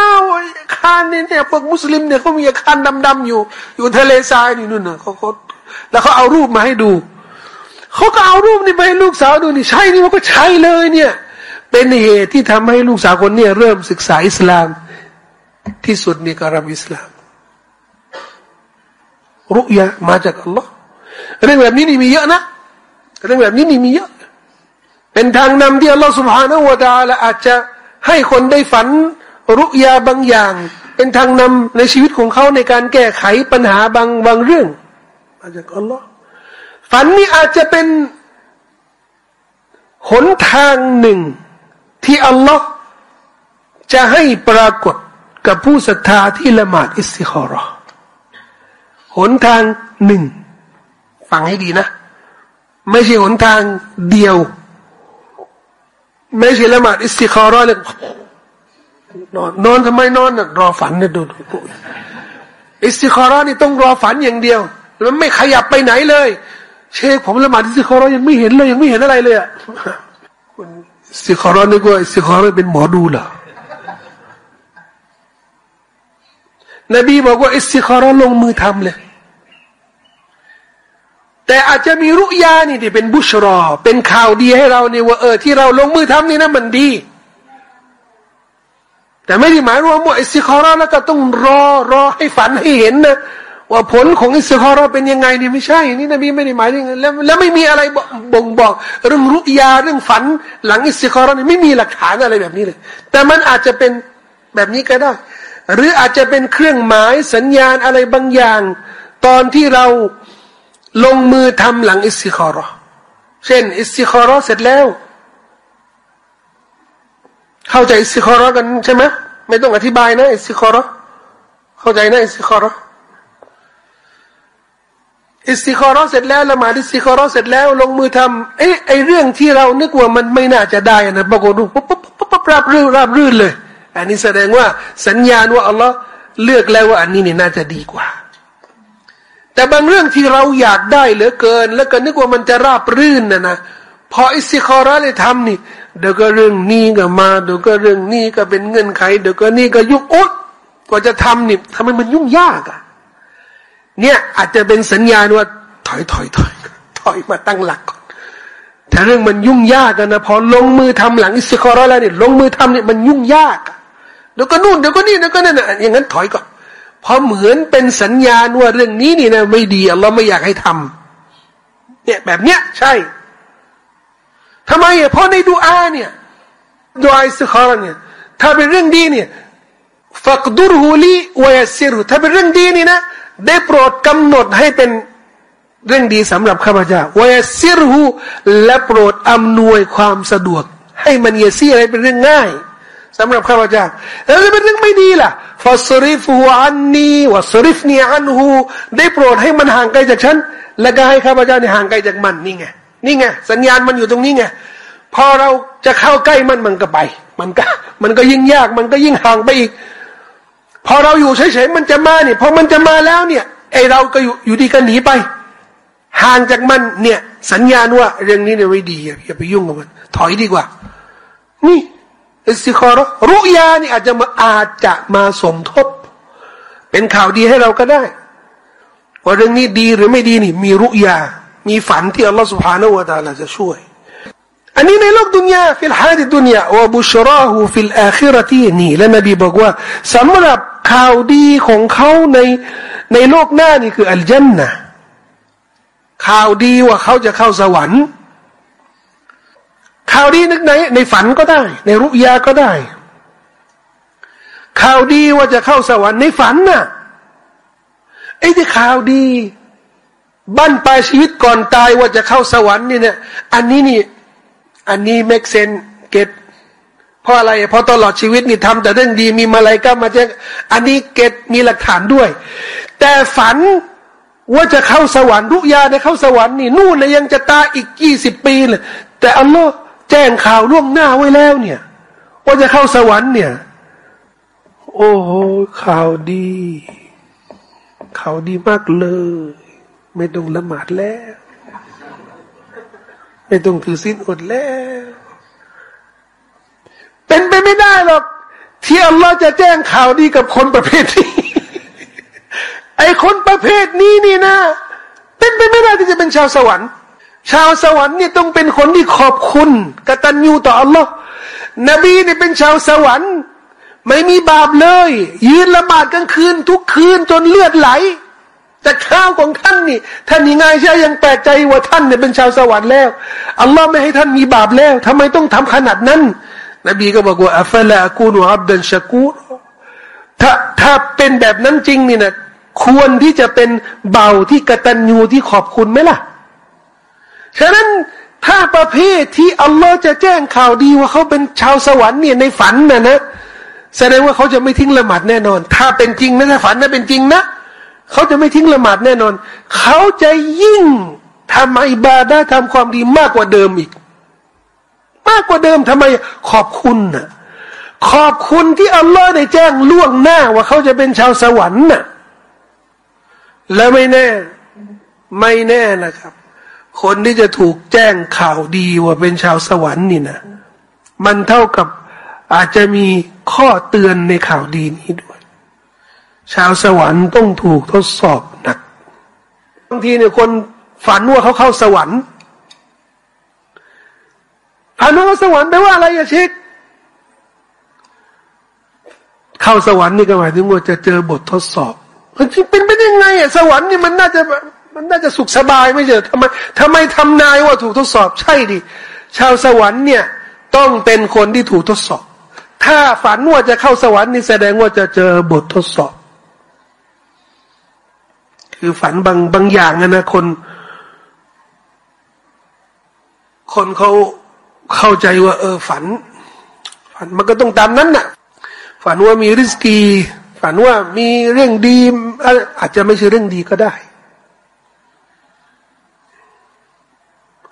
อาคารเนี่ยเนี่ยพวกมุสลิมเนี่ยเขามีอาคารดำๆอยู่ อยู่ทะเลทรายนี่นู่นน่ะเขาเขาแล้วเขาเอารูปมาให้ดู เขาก็เอารูปนี่ไปให้ลูกสาวดูนี่ใช่นี่มันก็ใช่เลยเนี่ย เป็นเหตุที่ทำให้ลูกสาวคนนี้เริ่มศึกษาอิสลาม ที่สุดนี่ก็รับอิสลาม รุยะมาจากอัลลอฮ์เรื่องแบบนี้นี่มีเยอะนะเรื่องแบบนี้นี่มีเยอะ เป็นทางนำที่อัลลอฮฺสุบฮานาอูตาละอาจจะให้คนได้ฝันรุยาบางอย่าง เป็นทางนำในชีวิตของเขาในการแก้ไขปัญหาบางบางเรื่องมาจากอัลลอฮ์ ฝันนี้อาจจะเป็นหนทางหนึ่งที่อัลลอฮ์จะให้ปรากฏกับผู้ศรัทธาที่ละหมาดอิสติคอรอหนทางหนึ่งฟังให้ดีนะ ไม่ใช่หนทางเดียว ไม่ใช่ละหมาดอิสติคารอเลยนอนนอนทำไมนอนน่ะรอฝันเนี่ยดูอิสติคารอนี่ต้องรอฝันอย่างเดียว แล้วไม่ขยับไปไหนเลย เชคผมละหมาดอิสติคารอยังไม่เห็นเลยยังไม่เห็นอะไรเลยอะอิสติคารอนี่ก็อิสติคารอเป็นหมอดูเหรอนบีบอกว่าอิสติคารอลงมือทำเลย แต่อาจจะมีرؤياนี่ที่เป็นبشرى เป็นข่าวดีให้เราเนี่ยว่าเออที่เราลงมือทำนี่นะมันดี แต่ไม่ได้หมายว่าว่าอิสติคอรอแล้วก็ต้องรอรอให้ฝันให้เห็นนะ ว่าผลของอิสติคอรอเป็นยังไงนี่ไม่ใช่ นี่นบีไม่ได้หมายอย่างแล้วแล้วไม่มีอะไรบ่งบอกเรื่องرؤياเรื่องฝันหลังอิสติคอรอนี่ไม่มีหลักฐานอะไรแบบนี้เลย แต่มันอาจจะเป็นแบบนี้ก็ได้ หรืออาจจะเป็นเครื่องหมายสัญญาณอะไรบางอย่าง ตอนที่เราลงมือทำหลังอิสติคอรอเช่น อิสติคอรอเสร็จแล้ว เข้าใจอิสติคอรอกันใช่ไหมไม่ต้องอธิบายนะอิสติคอรอเข้าใจนะอิสติคอร์ อิสติคอรอเสร็จแล้วละหมาดอิสติคอรอเสร็จแล้วลงมือทำเอ๊ะไอเรื่องที่เรานึกว่ามันไม่น่าจะได้นะปรากฏดูปุ๊บปุ๊บปุ๊บปุ๊บราบรื่นราบรื่นเลย อันนี้แสดงว่าสัญญาณว่าอัลลอฮ์เลือกแล้วว่าอันนี้เนี่ยน่าจะดีกว่า แต่บางเรื่องที่เราอยากได้เหลือเกิน แล้วก็นึกว่ามันจะราบรื่นนะนะพออิสติคอระเลยทำนี่เดี๋ยวก็เรื่องนี้ก็มาเดี๋ยวก็เรื่องนี้ก็เป็นเงื่อนไขเดี๋ยวก็นี่ก็ยุ่งโอ๊ตกว่าจะทำนี่ทำไมมันยุ่งยากอะ เนี่ยอาจจะเป็นสัญญาณว่าถอยถอยถอยถอยมาตั้งหลักก่อนแต่เรื่องมันยุ่งยากกันนะพอลงมือทำหลังอิสิคอระแล้วเนี่ยลงมือทำเนี่ยมันยุ่งยากเดี๋ยวก็นู่นเดี๋ยวก็นี่เดี๋ยวก็นั่นอะอย่างนั้นถอยก่อนพราะเหมือนเป็นสัญญาณว่าเรื่องนี้นี่นะไม่ดีเราไม่อยากให้ทำเนี่ยแบบเนี้ยใช่ทำไมอะเพราะในดูอาเนี่ยดูอาอิสคาร์เนี่ยถ้าเป็นเรื่องดีเนี่ยฟักดุรฮูลีวยสิรุถ้าเป็นเรื่องดีนี่นะ ได้โปรดกำหนดให้เป็นเรื่องดีสำหรับข้าพเจ้าวยสิรูและโปรดอำนวยความสะดวก ให้มันเยซีอะไรเป็นเรื่องง่ายสำหรับข้าพเจ้าแล้วจะเป็นเรื่องไม่ดีล่ะฟาสริฟูอันนีวสริฟนีอันหูได้โปรดให้มันห่างไกลจากฉันแล้วก็ให้ข้าพเจ้าเนี่ยห่างไกลจากมันนี่ไงนี่ไงสัญญาณมันอยู่ตรงนี้ไงพอเราจะเข้าใกล้มันมันก็ไป มันก็ มันก็ยิ่งยากมันก็ยิ่งห่างไปอีก พอเราอยู่เฉยๆมันจะมาเนี่ยพอมันจะมาแล้วเนี่ยไอเราก็อยู่อยู่ดีกันหนีไป ห่างจากมันเนี่ย สัญญาณว่าเรื่องนี้เนี่ยไม่ดีอย่าไปยุ่งกับมัน ถอยดีกว่า นี่อิสิคอรรุยานี่อาจจะมาอาจจะมาสมทบ เป็นข่าวดีให้เราก็ได้ ว่าเรื่องนี้ดีหรือไม่ดีนี่ มีرؤيا มีฝันที่อัลลอฮฺسبحانه وتعالىจะช่วย อันนี้ในโลกดุนยาفي الحياة الدنيا وبشراه في الآخرةนี่และนบีบอกว่าสำหรับ ข่าวดีของเขาในในโลกหน้านี่คือالجنةข่าวดีว่าเขาจะเข้าสวรรค์ข่าวดีนึกไหนในฝันก็ได้ ในرؤياก็ได้ ข่าวดีว่าจะเข้าสวรรค์ในฝันน่ะไอ้ที่ข่าวดีบั้นปลายชีวิตก่อนตายว่าจะเข้าสวรรค์นี่เนี่ย อันนี้นี่ อันนี้เมกเซนเก็ต เพราะอะไรเพราะตลอดชีวิตนี่ทำแต่เรื่องดีมีมาอะไรก็มาแจ้งอันนี้เกตมีหลักฐานด้วย แต่ฝันว่าจะเข้าสวรรค์รุยาได้เข้าสวรรค์นี่นู่นเลยยังจะตายอีกยี่สิบปีเลยแต่อัลลอฮ์แจ้งข่าวล่วงหน้าไว้แล้วเนี่ย ว่าจะเข้าสวรรค์เนี่ย โอ้โหข่าวดีข่าวดีมากเลย ไม่ต้องละหมาดแล้ว ไม่ต้องถือศีลอดแล้ว เป็นไปไม่ได้หรอกที่อัลลอฮ์จะแจ้งข่าวดีกับคนประเภทนี้ ไอคนประเภทนี้นี่นะ เป็นไปไม่ได้ที่จะเป็นชาวสวรรค์ ชาวสวรรค์เนี่ยต้องเป็นคนที่ขอบคุณกตัญญูต่ออัลลอฮ์นบีเนี่ยเป็นชาวสวรรค์ ไม่มีบาปเลย ยืนละหมาดกลางคืน ทุกคืนจนเลือดไหล แต่ข้าวของท่านนี่ ท่านยังไงใช่ยังแปลกใจว่าท่านเนี่ยเป็นชาวสวรรค์แล้วอัลลอฮ์ไม่ให้ท่านมีบาปแล้วทำไมต้องทำขนาดนั้น นบีก็บอกว่าอัฟละกูนูอับดันชกูรถ้าถ้าเป็นแบบนั้นจริงนี่นะควรที่จะเป็นเบาที่กตัญญูที่ขอบคุณไหมล่ะ ฉะนั้นถ้าประเภทที่อัลลอฮ์จะแจ้งข่าวดีว่าเขาเป็นชาวสวรรค์เนี่ยในฝันนะนะแสดงว่าเขาจะไม่ทิ้งละหมาดแน่นอน ถ้าเป็นจริงนะถ้าฝันนั้นเป็นจริงนะเขาจะไม่ทิ้งละหมาดแน่นอน เขาจะยิ่งทำอิบาดาทำความดีมากกว่าเดิมอีก มากกว่าเดิมทำไมขอบคุณนะขอบคุณที่อัลลอฮ์ได้แจ้งล่วงหน้าว่าเขาจะเป็นชาวสวรรค์น่ะและไม่แน่ ไม่แน่นะครับ คนที่จะถูกแจ้งข่าวดีว่าเป็นชาวสวรรค์นี่นะมันเท่ากับอาจจะมีข้อเตือนในข่าวดีนี้ด้วย ชาวสวรรค์ต้องถูกทดสอบหนักบางทีเนี่ยคนฝันว่าเขาเข้าสวรรค์ ฝันว่าสวรรค์แปลว่าอะไรอะเชคเข้าสวรรค์นี่ก็หมายถึงว่าจะเจอบททดสอบมันเป็นไปได้ยังไงอะสวรรค์นี่มันน่าจะมันน่าจะสุขสบายไม่ใช่ทำไมทำไมทำนายว่าถูกทดสอบใช่ดิชาวสวรรค์เนี่ยต้องเป็นคนที่ถูกทดสอบ ถ้าฝันว่าจะเข้าสวรรค์นี่แสดงว่าจะเจอบททดสอบ คือฝันบางบางอย่างนะคน คนเขา เข้าใจว่า เออฝัน ฝันมันก็ต้องตามนั้นน่ะ ฝันว่ามีริสกี ฝันว่ามีเรื่องดี อาจจะไม่ใช่เรื่องดีก็ได้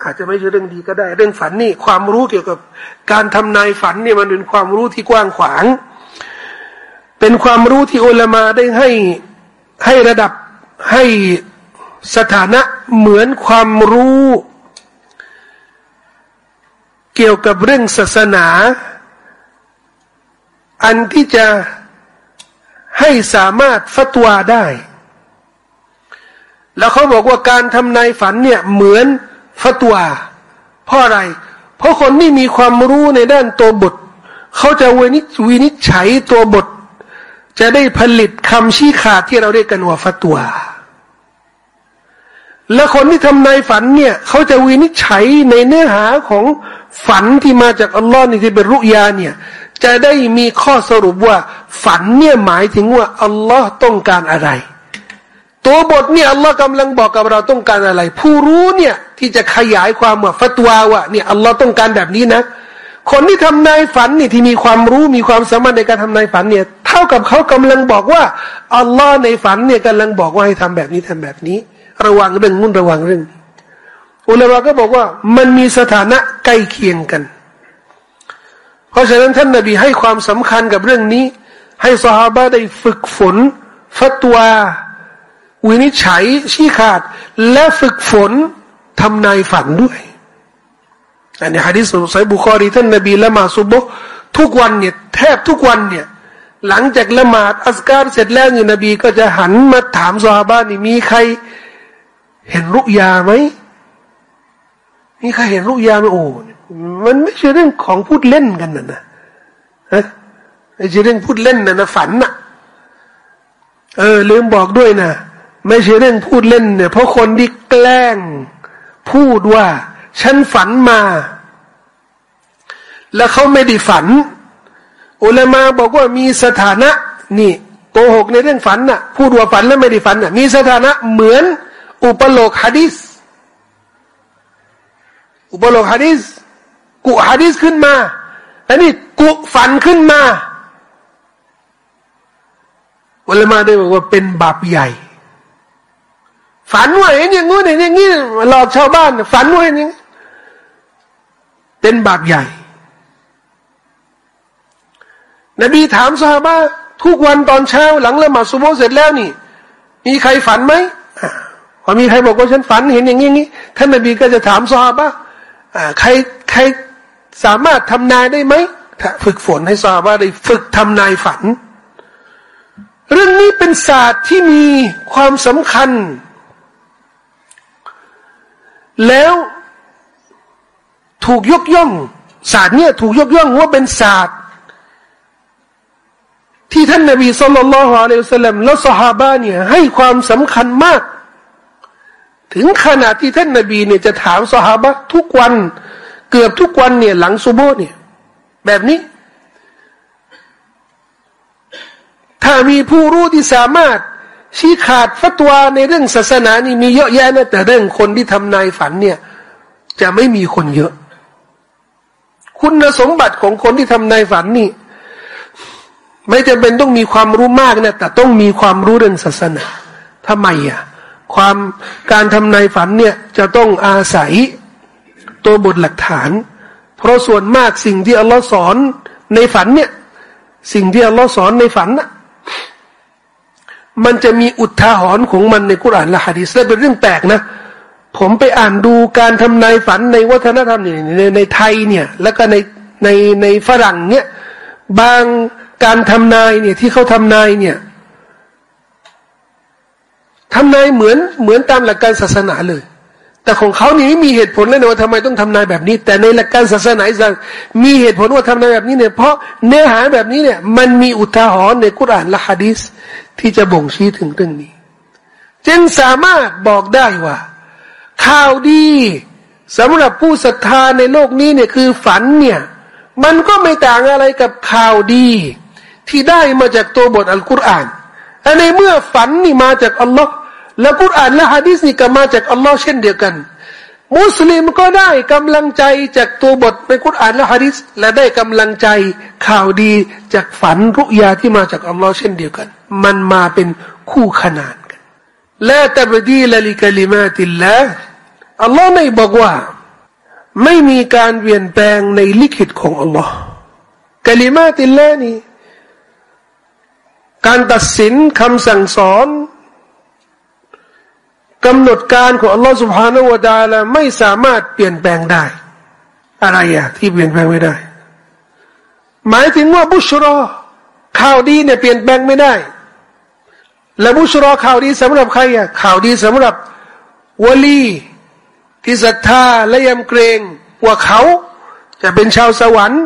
อาจจะไม่ใช่เรื่องดีก็ได้ เรื่องฝันนี่ ความรู้เกี่ยวกับ การทำนายฝันเนี่ยมันเป็นความรู้ที่กว้างขวาง เป็นความรู้ที่อุลามาได้ให้ให้ระดับให้สถานะเหมือนความรู้ เกี่ยวกับเรื่องศาสนา อันที่จะให้สามารถฟัตวาได้ แล้วเขาบอกว่าการทำนายฝันเนี่ยเหมือนฟัตวา เพราะอะไร เพราะคนที่มีความรู้ในด้านตัวบท เขาจะวินิจวินิจฉัยตัวบท จะได้ผลิตคำชี้ขาดที่เราเรียกกันว่าฟัตวา และคนที่ทำนายฝันเนี่ย เขาจะวินิจฉัยในเนื้อหาของ ฝันที่มาจากอัลลอฮ์นี่ที่เป็นรุยาเนี่ย จะได้มีข้อสรุปว่า ฝันเนี่ยหมายถึงว่าอัลลอฮ์ต้องการอะไร ตัวบทเนี่ยอัลลอฮ์กำลังบอกกับเราต้องการอะไร ผู้รู้เนี่ยที่จะขยายความว่าฟัตวาว่าเนี่ยอัลลอฮ์ต้องการแบบนี้นะ คนที่ทำนายฝันนี่ที่มีความรู้มีความสามารถในการทำนายฝันเนี่ย เท่ากับเขากำลังบอกว่าอัลลอฮ์ในฝันเนี่ยกำลังบอกว่าให้ทำแบบนี้ทำแบบนี้ ระวังเรื่องนู้นระวังเรื่อง อุลามะก็บอกว่ามันมีสถานะใกล้เคียงกัน เพราะฉะนั้นท่านนบีให้ความสำคัญกับเรื่องนี้ ให้สฮาบะได้ฝึกฝน ฟัตวาวินิจฉัยชี้ขาด และฝึกฝนทำนายฝันด้วยอันนี้ฮะดิษสุัยบุคอรีท่านนบีละมาดซุบทุกวันเนี่ยแทบทุกวันเนี่ยหลังจากละหมาดอัสการเสร็จแล้วเนี่ยนบีก็จะหันมาถามซอฮาบะนี่มีใคร เห็นรุยาไหม มีใครเห็นรุยาไหมโอ้มันไม่ใช่เรื่องของพูดเล่นกันนะนะฮะไม่ใช่เรื่องพูดเล่นนะนะฝันนะเออ ลืมบอกด้วยนะไม่ใช่เรื่องพูดเล่นเนี่ย เพราะคนที่แกล้ง พูดว่า ฉันฝันมา แล้วเขาไม่ได้ฝัน อุลามาบอกว่ามีสถานะ นี่โกหกในเรื่องฝันน่ะ พูดว่าฝันแล้วไม่ได้ฝันน่ะ มีสถานะเหมือนอุปโลกฮะดิษ อุปโลกฮะดิษกุฮะดิษขึ้นมาอันนี้กุฝันขึ้นมาอุลามาได้บอกว่าเป็นบาปใหญ่ ฝันว่าเห็นอย่างงู้นเห็นอย่างนี้หลอกชาวบ้าน ฝันว่าเห็นอย่างนี้เป็นบาปใหญ่ นบีถามซาบะทุกวันตอนเช้าหลังละหมาดซุโบเสร็จแล้วนี่ มีใครฝันไหมพอมีใครบอกว่าฉันฝันเห็นอย่างนี้ท่านนบีก็จะถามซาบะ ใครใครสามารถทำนายได้ไหมฝึกฝนให้ซาบะได้ฝึกทำนายฝัน เรื่องนี้เป็นศาสตร์ที่มีความสำคัญ แล้วถูกยกย่อง ศาสตร์เนี่ยถูกยกย่องว่าเป็นศาสตร์ ที่ท่านนบีสุลต่านละฮ์อะลัยฮิสลามและสหาบะเนี่ยให้ความสำคัญมาก ถึงขนาดที่ท่านนบีเนี่ยจะถามสหาบะทุกวัน เกือบทุกวันเนี่ยหลังซุโบเนี่ย แบบนี้ ถ้ามีผู้รู้ที่สามารถชี้ขาดฟัตวาในเรื่องศาสนานี่มีเยอะแยะนะแต่เรื่องคนที่ทำนายฝันเนี่ย จะไม่มีคนเยอะ คุณสมบัติของคนที่ทำนายฝันนี่ ไม่จำเป็นต้องมีความรู้มากนะแต่ต้องมีความรู้เรื่องศาสนาทำไมอะ ความการทำนายฝันเนี่ยจะต้องอาศัยตัวบทหลักฐาน เพราะส่วนมากสิ่งที่อัลลอฮ์สอนในฝันเนี่ยสิ่งที่อัลลอฮ์สอนในฝันน่ะมันจะมีอุทาหรณ์ของมันในกุรานและฮะดีษและเป็นเรื่องแปลกนะ ผมไปอ่านดูการทำนายฝันในวัฒนธรรมในในไทยเนี่ย แล้วก็ในในในฝรั่งเนี่ย บางการทำนายเนี่ยที่เขาทำนายเนี่ย ทำนายเหมือนเหมือนตามหลักการศาสนาเลย แต่ของเขานี่ไม่มีเหตุผลเลยนะว่าทำไมต้องทำนายแบบนี้ แต่ในหลักการศาสนาอิสลามมีเหตุผลว่าทำนายแบบนี้เนี่ยเพราะเนื้อหาแบบนี้เนี่ยมันมีอุทาหรณ์ในกุรานและฮะดีสที่จะบ่งชี้ถึงเรื่องนี้ จึงสามารถบอกได้ว่า ข่าวดีสำหรับผู้ศรัทธาในโลกนี้เนี่ยคือฝันเนี่ยมันก็ไม่ต่างอะไรกับข่าวดี ที่ได้มาจากตัวบทอัลกุรอาน อันในเมื่อฝันนี่มาจากอัลลอฮ์แล้วกุรอานและฮะดิษนี่ก็มาจากอัลลอฮ์เช่นเดียวกัน มุสลิมก็ได้กำลังใจจากตัวบทในกุรอานและฮะดิษและได้กำลังใจข่าวดีจากฝันรุยาที่มาจากอัลลอฮ์เช่นเดียวกัน มันมาเป็นคู่ขนานกันและตบดีละลิกลิมาติลละอัลลอฮ์ไม่บอกว่า ไม่มีการเปลี่ยนแปลงในลิขิตของอัลลอฮ์กลิมาติลละนี่ การตัดสินคำสั่งสอนกำหนดการของอัลลอฮฺสุบฮานาวะดาละไม่สามารถเปลี่ยนแปลงได้ อะไรอะที่เปลี่ยนแปลงไม่ได้ หมายถึงว่าบุชรอข่าวดีเนี่ยเปลี่ยนแปลงไม่ได้ และบุชรอข่าวดีสำหรับใครอะข่าวดีสำหรับวลีที่ศรัทธาและยำเกรงว่าเขาจะเป็นชาวสวรรค์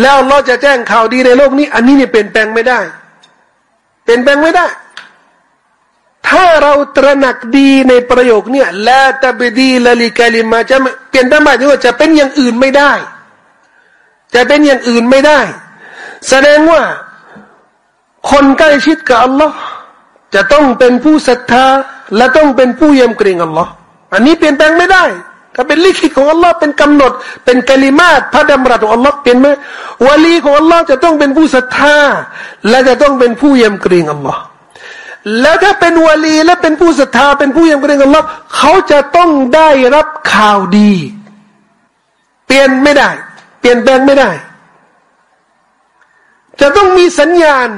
แล้วเราจะแจ้งข่าวดีในโลกนี้ อันนี้เนี่ยเปลี่ยนแปลงไม่ได้ ลี่ยนแปลงไม่ได้ ถ้าเราตระหนักดีในประโยคเนี่ยละตบดีละลิกาลิมาจะเปลี่ยนแปลงหมายถึงว่าจะเป็นอย่างอื่นไม่ได้ จะเป็นอย่างอื่นไม่ได้ แสดงว่าคนใกล้ชิดกับอัลลอฮ์จะต้องเป็นผู้ศรัทธาและต้องเป็นผู้ยำเกรงอัลลอฮ์อันนี้เปลี่ยนแปลงไม่ได้ ก็เป็นลิขิตของอัลลอฮ์เป็นกำหนด เป็นกลิมาตพระดำรัสของอัลลอฮ์เป็นไหมวาลีของอัลลอฮ์จะต้องเป็นผู้ศรัทธา และจะต้องเป็นผู้ยำเกรงอัลลอฮ์แล้วถ้าเป็นวาลีและเป็นผู้ศรัทธา เป็นผู้ยำเกรงอัลลอฮ์เขาจะต้องได้รับข่าวดี เปลี่ยนไม่ได้ เปลี่ยนแปลงไม่ได้ จะต้องมีสัญญาณ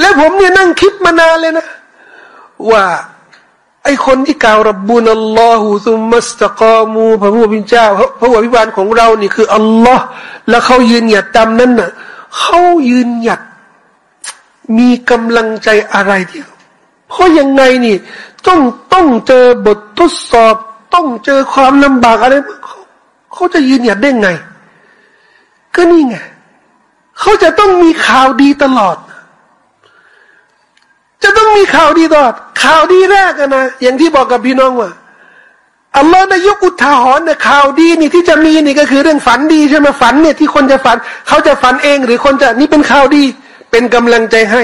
และผมเนี่ยนั่งคิดมานานเลยนะ ว่า ไอคนที่กล่าวรับบุญอัลลอฮฺซุมมัสตะกามูพระผู้เป็นเจ้าพระผู้พิบาลของเรานี่คืออัลลอฮ์แล้วเขายืนหยัดตามนั้นน่ะเขายืนหยัด มีกำลังใจอะไรเดียวเพราะยังไงนี่ ต้องต้องเจอบททดสอบ ต้องเจอความลำบากอะไรเขาเขาจะยืนหยัดได้ไง ก็นี่ไงเขาจะต้องมีข่าวดีตลอด จะต้องมีข่าวดีตลอดข่าวดีแรกนะอย่างที่บอกกับพี่น้องว่าอัลลอฮ์นายกอุทาหรณ์เนี่ยข่าวดีนี่ที่จะมีนี่ก็คือเรื่องฝันดีใช่ไหมฝันเนี่ยที่คนจะฝัน เขาจะฝันเอง หรือคนจะนี่เป็นข่าวดี เป็นกำลังใจให้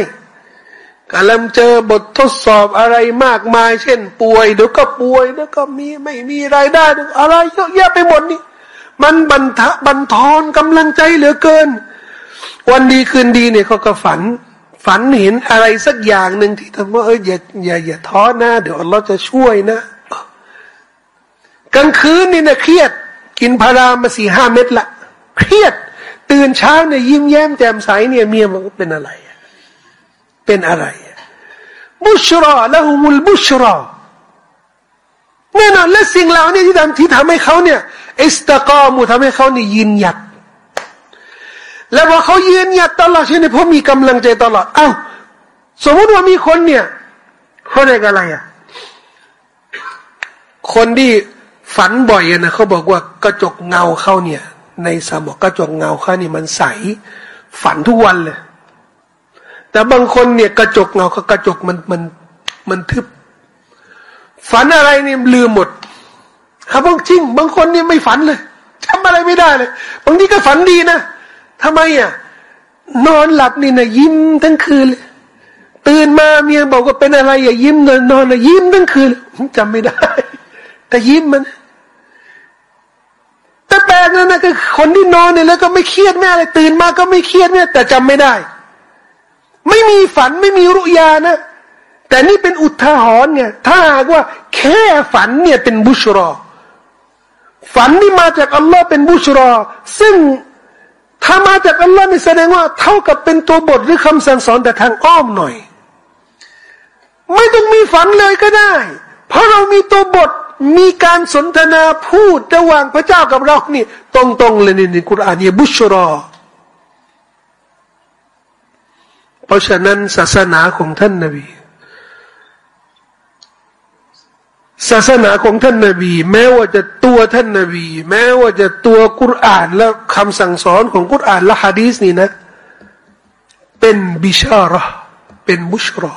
กำลังเจอบททดสอบอะไรมากมาย เช่น ป่วยเดี๋ยวก็ป่วยเดี๋ยวก็มีไม่มีรายได้อะไรเยอะแยะไปหมดนี่มันบันทะบันทอนกำลังใจเหลือเกิน วันดีคืนดีเนี่ยเขาก็ฝัน ฝันเห็นอะไรสักอย่างหนึ่งที่ทำว่าเอออย่าอย่าอย่าท้อนะเดี๋ยวเราจะช่วยนะกลางคืนนี่นะเครียด กินพารามาสี่ห้าเม็ดละเครียด ตื่นเช้าเนี่ยยิ้มแย้มแจ่มใสเนี่ยเมียมันเป็นอะไร เป็นอะไร บุชรอละหุมุลบุชรอแน่นอนและสิ่งเหล่านี้ที่ทำที่ทำให้เขาเนี่ยอิสตะกอมูทำให้เขาเนี่ยยืนหยัด แล้วพอเขายืนหยัดตลอดชีวิตเพราะมีกำลังใจตลอดเอ้าสมมุติว่ามีคนเนี่ยเขาเรียกอะไรอะคนที่ฝันบ่อยนะเขาบอกว่ากระจกเงาเขาเนี่ย ในสมองกระจกเงาเขานี่มันใส ฝันทุกวันเลย แต่บางคนเนี่ยกระจกเงาเขากระจกมันมันมันทึบ ฝันอะไรนี่ลืมหมดครับบางจริง บางคนเนี่ยไม่ฝันเลยทำอะไรไม่ได้เลย บางทีก็ฝันดีนะ ทำไมอะ นอนหลับนี่นะยิ้มทั้งคืน ตื่นมาเมียบอกว่าเป็นอะไรอย่ายิ้มนอนนอนนะยิ้มทั้งคืนจำไม่ได้ แต่ยิ้มมันแต่แปลกนะนะคือคนที่นอนเนี่ยแล้วก็ไม่เครียดแม่อะไรตื่นมาก็ไม่เครียดเนี่ยแต่จำไม่ได้ ไม่มีฝันไม่มีรุยานะแต่นี่เป็นอุทาหรณ์เนี่ย ถ้าหากว่า แค่ฝันเนี่ยเป็นบุชรอ ฝันที่มาจากอัลลอฮ์เป็นบุชรอ ซึ่ง ถ้ามาจากอัลลอฮ์นี่แสดงว่า เท่ากับเป็นตัวบทหรือคำสั่งสอนแต่ทางอ้อมหน่อย ไม่ต้องมีฝันเลยก็ได้ เพราะเรามีตัวบทมีการสนทนาพูดระหว่างพระเจ้ากับเรานี่ ตรงๆเลยในคุรานเนี่ยบุชรอ เพราะฉะนั้นศาสนาของท่านนบี ศาสนาของท่านนบี แม้ว่าจะตัวท่านนบี แม้ว่าจะตัวกุรอานและคำสั่งสอนของกุรอานและฮะดีสนี่นะ เป็นบิชาระเป็นบุชรอ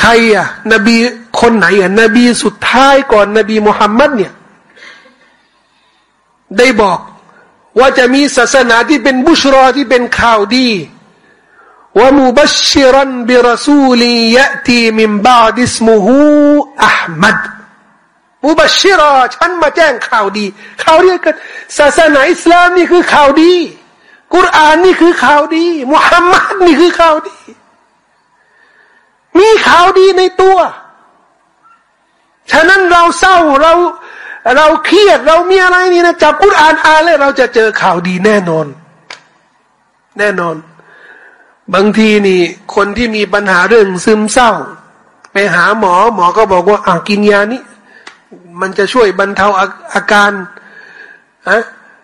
ใครอะนบีคนไหนอะนบีสุดท้ายก่อนนบีมุฮัมมัดเนี่ย ได้บอกว่าจะมีศาสนาที่เป็นบุชรอที่เป็นข่าวดีว่ามุบัชร ا นบิรสูลียะตีมิมบาดิสมุฮู อัลมัดมุบัชรอฉันมาแจ้งข่าวดี ข่าวดีกันศาสนาอิสลามนี่คือข่าวดี กุรอานนี่คือข่าวดีมุฮัมมัดนี่คือข่าวดี มีข่าวดีในตัว ฉะนั้นเราเศร้าเราเราเครียดเรามีอะไรนี่นะจับกุรอานอ่านแล้วเราจะเจอข่าวดีแน่นอน แน่นอน บางทีนี่ คนที่มีปัญหาเรื่องซึมเศร้า หาหมอหมอก็บอกว่าอ่ากินยานี้ มันจะช่วยบรรเทาอาอาการอะ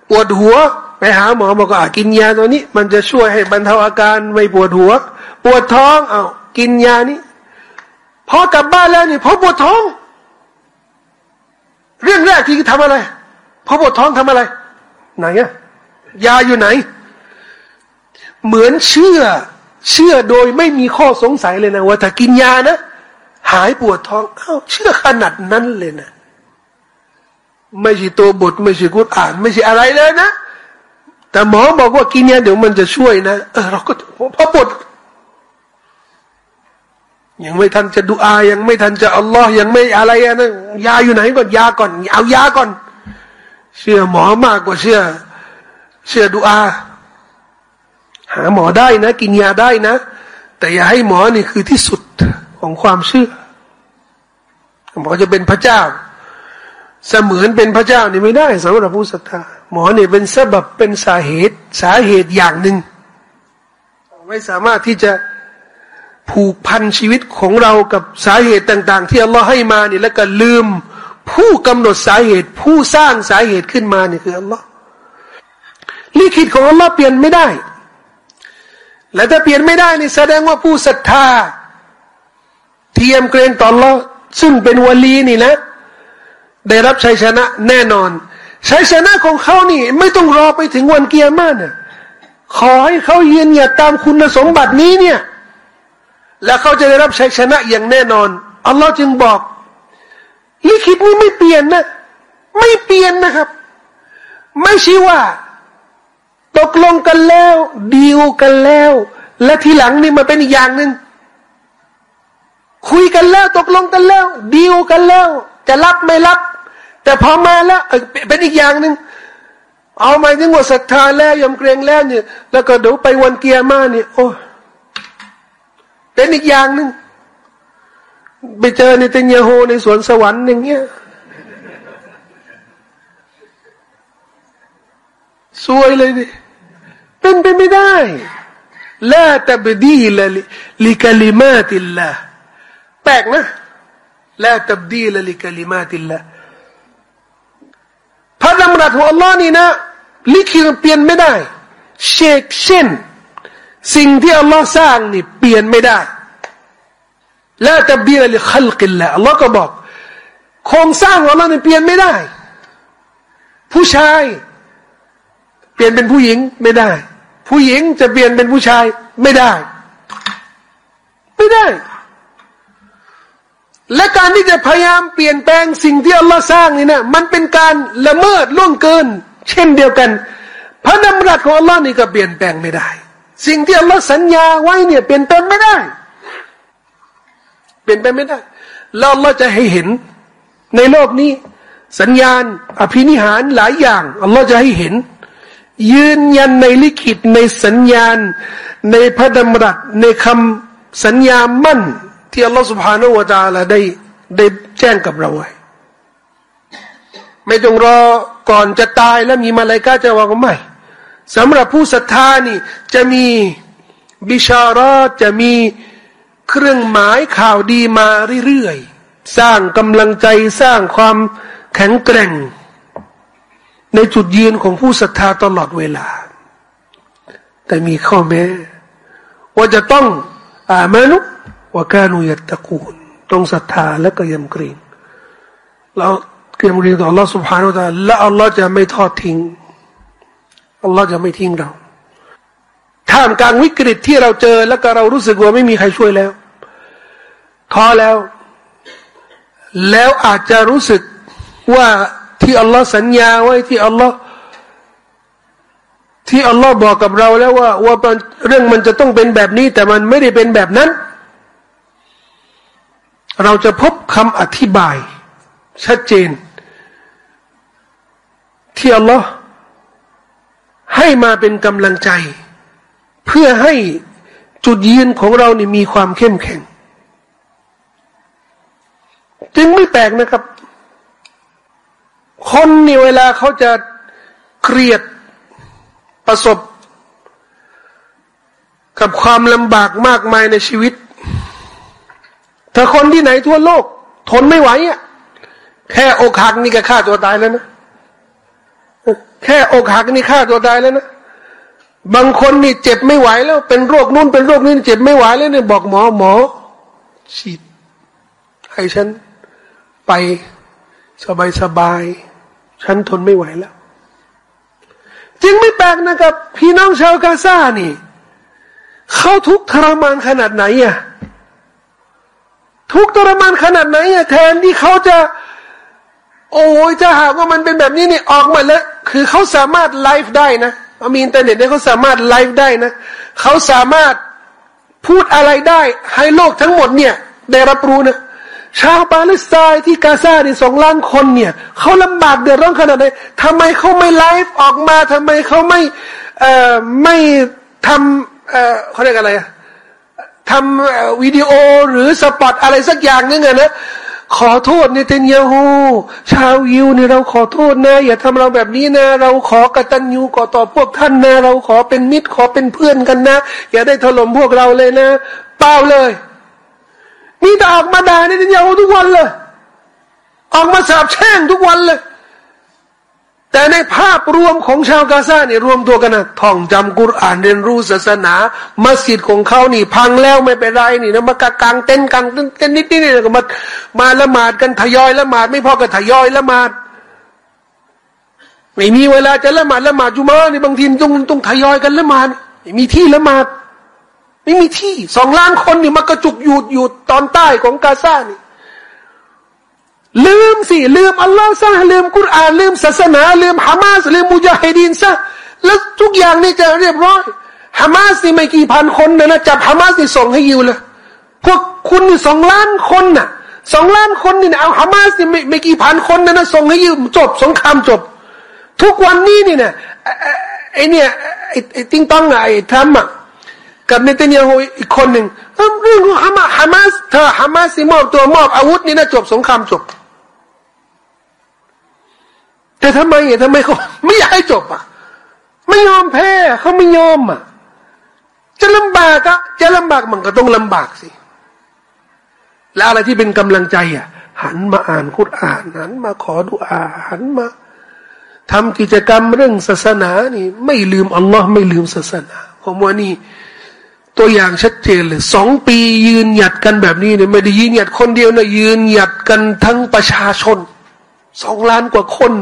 ปวดหัว ไปหาหมอบอกว่ากินยาตัวนี้ มันจะช่วยให้บรรเทาอาการไม่ปวดหัว ปวดท้องเอากินยานี้พอกลับบ้านแล้วนี่พอปวดท้อง เรื่องแรกที่ทำอะไรพอปวดท้องทำอะไร ไหนอะยาอยู่ไหน เหมือนเชื่อ เชื่อโดยไม่มีข้อสงสัยเลยนะว่าถ้ากินยานะ หายปวดท้องเอ้าเชื่อขนาดนั้นเลยนะ ไม่ใช่ตัวบท ไม่ใช่กุศอ่าน ไม่ใช่อะไรเลยนะ แต่หมอบอกว่ากินยาเดี๋ยวมันจะช่วยนะเออเราก็พอปวดยังไม่ทันจะดูอายังไม่ทันจะอัลลอฮ์ยังไม่อะไรนะยาอยู่ไหนก่อนยาก่อน เอายาก่อน เชื่อหมอมากกว่าเชื่อ เชื่อดูอาหาหมอได้นะ กินยาได้นะ แต่อย่าให้หมอนี่คือที่สุด ของความเชื่อหมอจะเป็นพระเจ้า เสมือนเป็นพระเจ้านี่ไม่ได้สำหรับผู้ศรัทธาหมอเนี่ยเป็นสาบบเป็นสาเหตุสาเหตุอย่างหนึ่งไม่สามารถที่จะผูกพันชีวิตของเรากับสาเหตุต่าง ๆ ที่อัลลอฮ์ให้มาเนี่ยแล้วก็ลืม ผู้กำหนดสาเหตุ ผู้สร้างสาเหตุขึ้นมาเนี่ยคืออัลลอฮ์ลิขิตของอัลลอฮ์เปลี่ยนไม่ได้ และถ้าเปลี่ยนไม่ได้นี่แสดงว่าผู้ศรัทธา เทียมเกรงต่อลลอฮ์ซึ่งเป็นวลีนี่นะ ได้รับชัยชนะแน่นอนชัยชนะของเขานี่ ไม่ต้องรอไปถึงวันเกียร์มาเนี่ยขอให้เขายืนหยัดตามคุณสมบัตินี้เนี่ย แล้วเขาจะได้รับชัยชนะอย่างแน่นอนอัลลอฮ์จึงบอกลิขิตนี้ไม่เปลี่ยนนะ ไม่เปลี่ยนนะครับ ไม่ใช่ว่า ตกลงกันแล้ว ดีลกันแล้ว และทีหลังนี่มาเป็นอีกอย่างหนึ่ง คุยกันแล้วตกลงกันแล้วดีลกันแล้ว จะรับไม่รับ แต่พอมาแล้วเป็นอีกอย่างหนึ่งเอาหมายถึงว่าศรัทธาแล้วยำเกรงแล้วเนี่ย แล้วก็เดี๋ยวไปวันเกียร์มาเนี่ยโอ้เป็นอีกอย่างหนึ่งไปเจอในเตนยโฮในสวนสวรรค์อย่างเงี้ยสวยเลยดิเป็นไปไม่ได้ละตบดีละลิกลิมาติลละ แปลกนะละตับดีละลิกลิมาติลละพระดำรัสของอัลลอฮ์นี่นะลิขิตเปลี่ยนไม่ได้ เชกเช่น สิ่งที่อัลลอฮ์สร้างนี่เปลี่ยนไม่ได้และตับดีลลิขลกิลละอัลลอฮ์ก็บอกโครงสร้างของอัลลอฮ์นี่เปลี่ยนไม่ได้ ผู้ชาย เปลี่ยนเป็นผู้หญิงไม่ได้ ผู้หญิงจะเปลี่ยนเป็นผู้ชายไม่ได้ ไม่ได้ และการที่จะพยายามเปลี่ยนแปลงสิ่งที่อัลลอฮ์สร้างนี่นะมันเป็นการละเมิดล่วงเกิน เช่นเดียวกัน พระนำรัสของอัลลอฮ์นี่ก็เปลี่ยนแปลงไม่ได้ สิ่งที่อัลลอฮ์สัญญาไว้เนี่ยเปลี่ยนแปลงไม่ได้ เปลี่ยนแปลงไม่ได้ แล้วอัลลอฮ์จะให้เห็นในโลกนี้ สัญญาณ อภินิหารหลายอย่างอัลลอฮ์จะให้เห็น ยืนยันในลิขิตในสัญญาณ ในพระดำรัสในคำสัญญามั่น ที่อัลลอฮฺสุบฮานาอูจาละได้ได้แจ้งกับเราไว้ไม่ต้องรอก่อนจะตายแล้วมีมาลายกาจะว่าก็ไม่สำหรับผู้ศรัทธานี่จะมีบิชาระจะมีเครื่องหมายข่าวดีมาเรื่อยๆ สร้างกำลังใจสร้างความแข็งแกร่ง ในจุดยืนของผู้ศรัทธาตลอดเวลา แต่มีข้อแม้ ว่าจะต้องอามานุ ว่าการุยัตตะกูลต้องศรัทธาและก็ยำเกรงเราเกรงเกรงต่อ Allah سبحانه และ تعالى และ Allah จะไม่ทอดทิ้ง Allah จะไม่ทิ้งเราท่ามกลางวิกฤตที่เราเจอ แล้วก็เรารู้สึกว่าไม่มีใครช่วยแล้วท้อแล้ว แล้วอาจจะรู้สึกว่าที่อัลลอฮ์สัญญาไว้ที่อัลลอฮ์ที่อัลลอฮ์บอกกับเราแล้วว่าว่าเรื่องมันจะต้องเป็นแบบนี้ แต่มันไม่ได้เป็นแบบนั้น เราจะพบคำอธิบาย ชัดเจน ที่อัลลอฮ์ให้มาเป็นกำลังใจ เพื่อให้จุดยืนของเรานี่มีความเข้มแข็ง จึงไม่แปลกนะครับ คนนี่เวลาเขาจะเครียดประสบ กับความลำบากมากมายในชีวิต ถ้าคนที่ไหนทั่วโลก ทนไม่ไหวอะแค่อกหักนี่ก็ฆ่าตัวตายแล้วนะแค่อกหักนี่ฆ่าตัวตายแล้วนะบางคนนี่เจ็บไม่ไหวแล้ว เป็นโรคนู่นเป็นโรคนี้เจ็บไม่ไหวแล้วเนี่ยบอกหมอหมอฉีดให้ฉันไปสบายสบายฉันทนไม่ไหวแล้ว จึงไม่แปลกนะครับ พี่น้องชาวกาซานี่ เขาทุกทรมานขนาดไหนอะ ทุกข์ทรมานขนาดไหนอะแทนที่เขาจะ โอ้ยจะหากว่ามันเป็นแบบนี้นี่ออกมาแล้ว คือเขาสามารถไลฟ์ได้นะมีอินเทอร์เน็ตเนี่ยเขาสามารถไลฟ์ได้นะเขาสามารถพูดอะไรได้ ให้โลกทั้งหมดเนี่ย ได้รับรู้นะชาวปาเลสไตน์ที่กาซาเนี่ยสองล้านคนเนี่ยเขาลำบากเดือดร้อนขนาดไหนทำไมเขาไม่ไลฟ์ออกมาทำไมเขาไม่เอ่อไม่ทำเอ่อเขาเรียกอะไรอะ ทำวิดีโอหรือสปอตอะไรสักอย่างนึงอะนะขอโทษในเตนยาฮูชาวยิวเนี่ยเราขอโทษนะ อย่าทำเราแบบนี้นะ เราขอกตัญญูก่อต่อพวกท่านนะ เราขอเป็นมิตรขอเป็นเพื่อนกันนะ อย่าได้ถล่มพวกเราเลยนะเปล่าเลยมีแต่ออกมาด่าในเตนยาฮูทุกวันเลยออกมาสาบแช่งทุกวันเลย แต่ในภาพรวมของชาวกาซาเนี่ยรวมตัวกันนะท่องจำกุรอ่านเรียนรู้ศาสนา มัสยิดของเขานี่ พังแล้วไม่เป็นไรนี่นะมากางเต้นกางเต้นนิดนิดนี่ก็มามาละหมาดกันทยอยละหมาดไม่พอก็ทยอยละหมาดไม่มีเวลาจะละหมาดละหมาดจุมาในบางทีต้องต้องทยอยกันละหมาดไม่มีที่ละหมาด ไม่มีที่สองล้านคนนี่มากระจุกอยู่อยู่ตอนใต้ของกาซานี่ ลืมสิ ลืมอัลลอฮ์ซะลืมกุรอานลืมศาสนา ลืมฮามาสลืมมุจาฮิดีนซะแล้วทุกอย่างนี่จะเรียบร้อยฮามาสนี่ไม่กี่พันคนนะนะจับฮามาสนี่ส่งให้ยิวเลยพวกคุณนี่สองล้านคนน่ะสองล้านคนนี่นะเอาฮามาสนี่ไม่ไม่กี่พันคนนะนะส่งให้ยิวจบสงครามจบ ทุกวันนี้นี่นะไอเนี่ยไอไอติงต้องไอทำอะกับเนตันยาฮูอีกคนหนึ่งเรื่องของฮามาฮามาสเธอฮามาสมอบตัวมอบอาวุธนี่นะจบสงครามจบ แต่ทำไมอะทำไมเขาไม่อยากให้จบอะ ไม่ยอมแพ้เขาไม่ยอมอะ จะลำบากอะจะลำบากมันก็ต้องลำบากสิ แล้วอะไรที่เป็นกำลังใจอะ หันมาอ่านคุรอ่านหันมาขอดุอาหันมาทำกิจกรรมเรื่องศาสนานี่ ไม่ลืมอัลลอฮ์ไม่ลืมศาสนาผมว่านี่ ตัวอย่างชัดเจนเลยสองปียืนหยัดกันแบบนี้เนี่ยไม่ได้ยืนหยัดคนเดียวนะยืนหยัดกันทั้งประชาชน สองล้านกว่าคน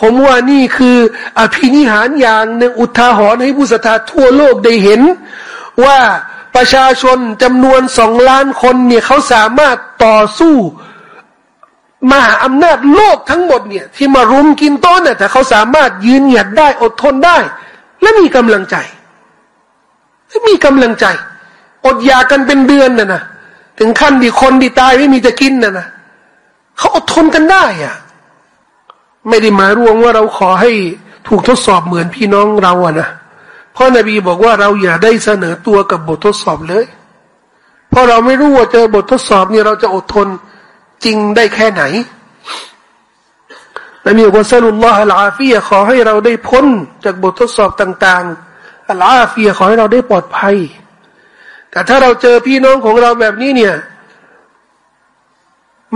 ผมว่านี่คือ อภินิหารอย่างหนึ่งอุทาหรณ์ให้ผู้ศรัทธาทั่วโลกได้เห็น ว่าประชาชนจำนวนสองล้านคนเนี่ยเขาสามารถต่อสู้มหาอำนาจโลกทั้งหมดเนี่ย ที่มารุมกินต้นเนี่ยแต่เขาสามารถยืนหยัดได้อดทนได้ และมีกำลังใจและมีกำลังใจ อดอยากกันเป็นเดือนน่ะนะถึงขั้นที่คนที่ตายไม่มีจะกินน่ะนะเขาอดทนกันได้อะ ไม่ได้หมายรวมว่าเราขอให้ถูกทดสอบเหมือนพี่น้องเราอะนะเพราะนบีบอกว่าเราอย่าได้เสนอตัวกับบททดสอบเลย เพราะเราไม่รู้ว่าเจอบททดสอบนี่เราจะอดทนจริงได้แค่ไหนนบีบอกว่าสลุลลอฮ์อัลอาฟียขอให้เราได้พ้นจากบททดสอบต่างๆอลอาฟียขอให้เราได้ปลอดภัย แต่ถ้าเราเจอพี่น้องของเราแบบนี้เนี่ย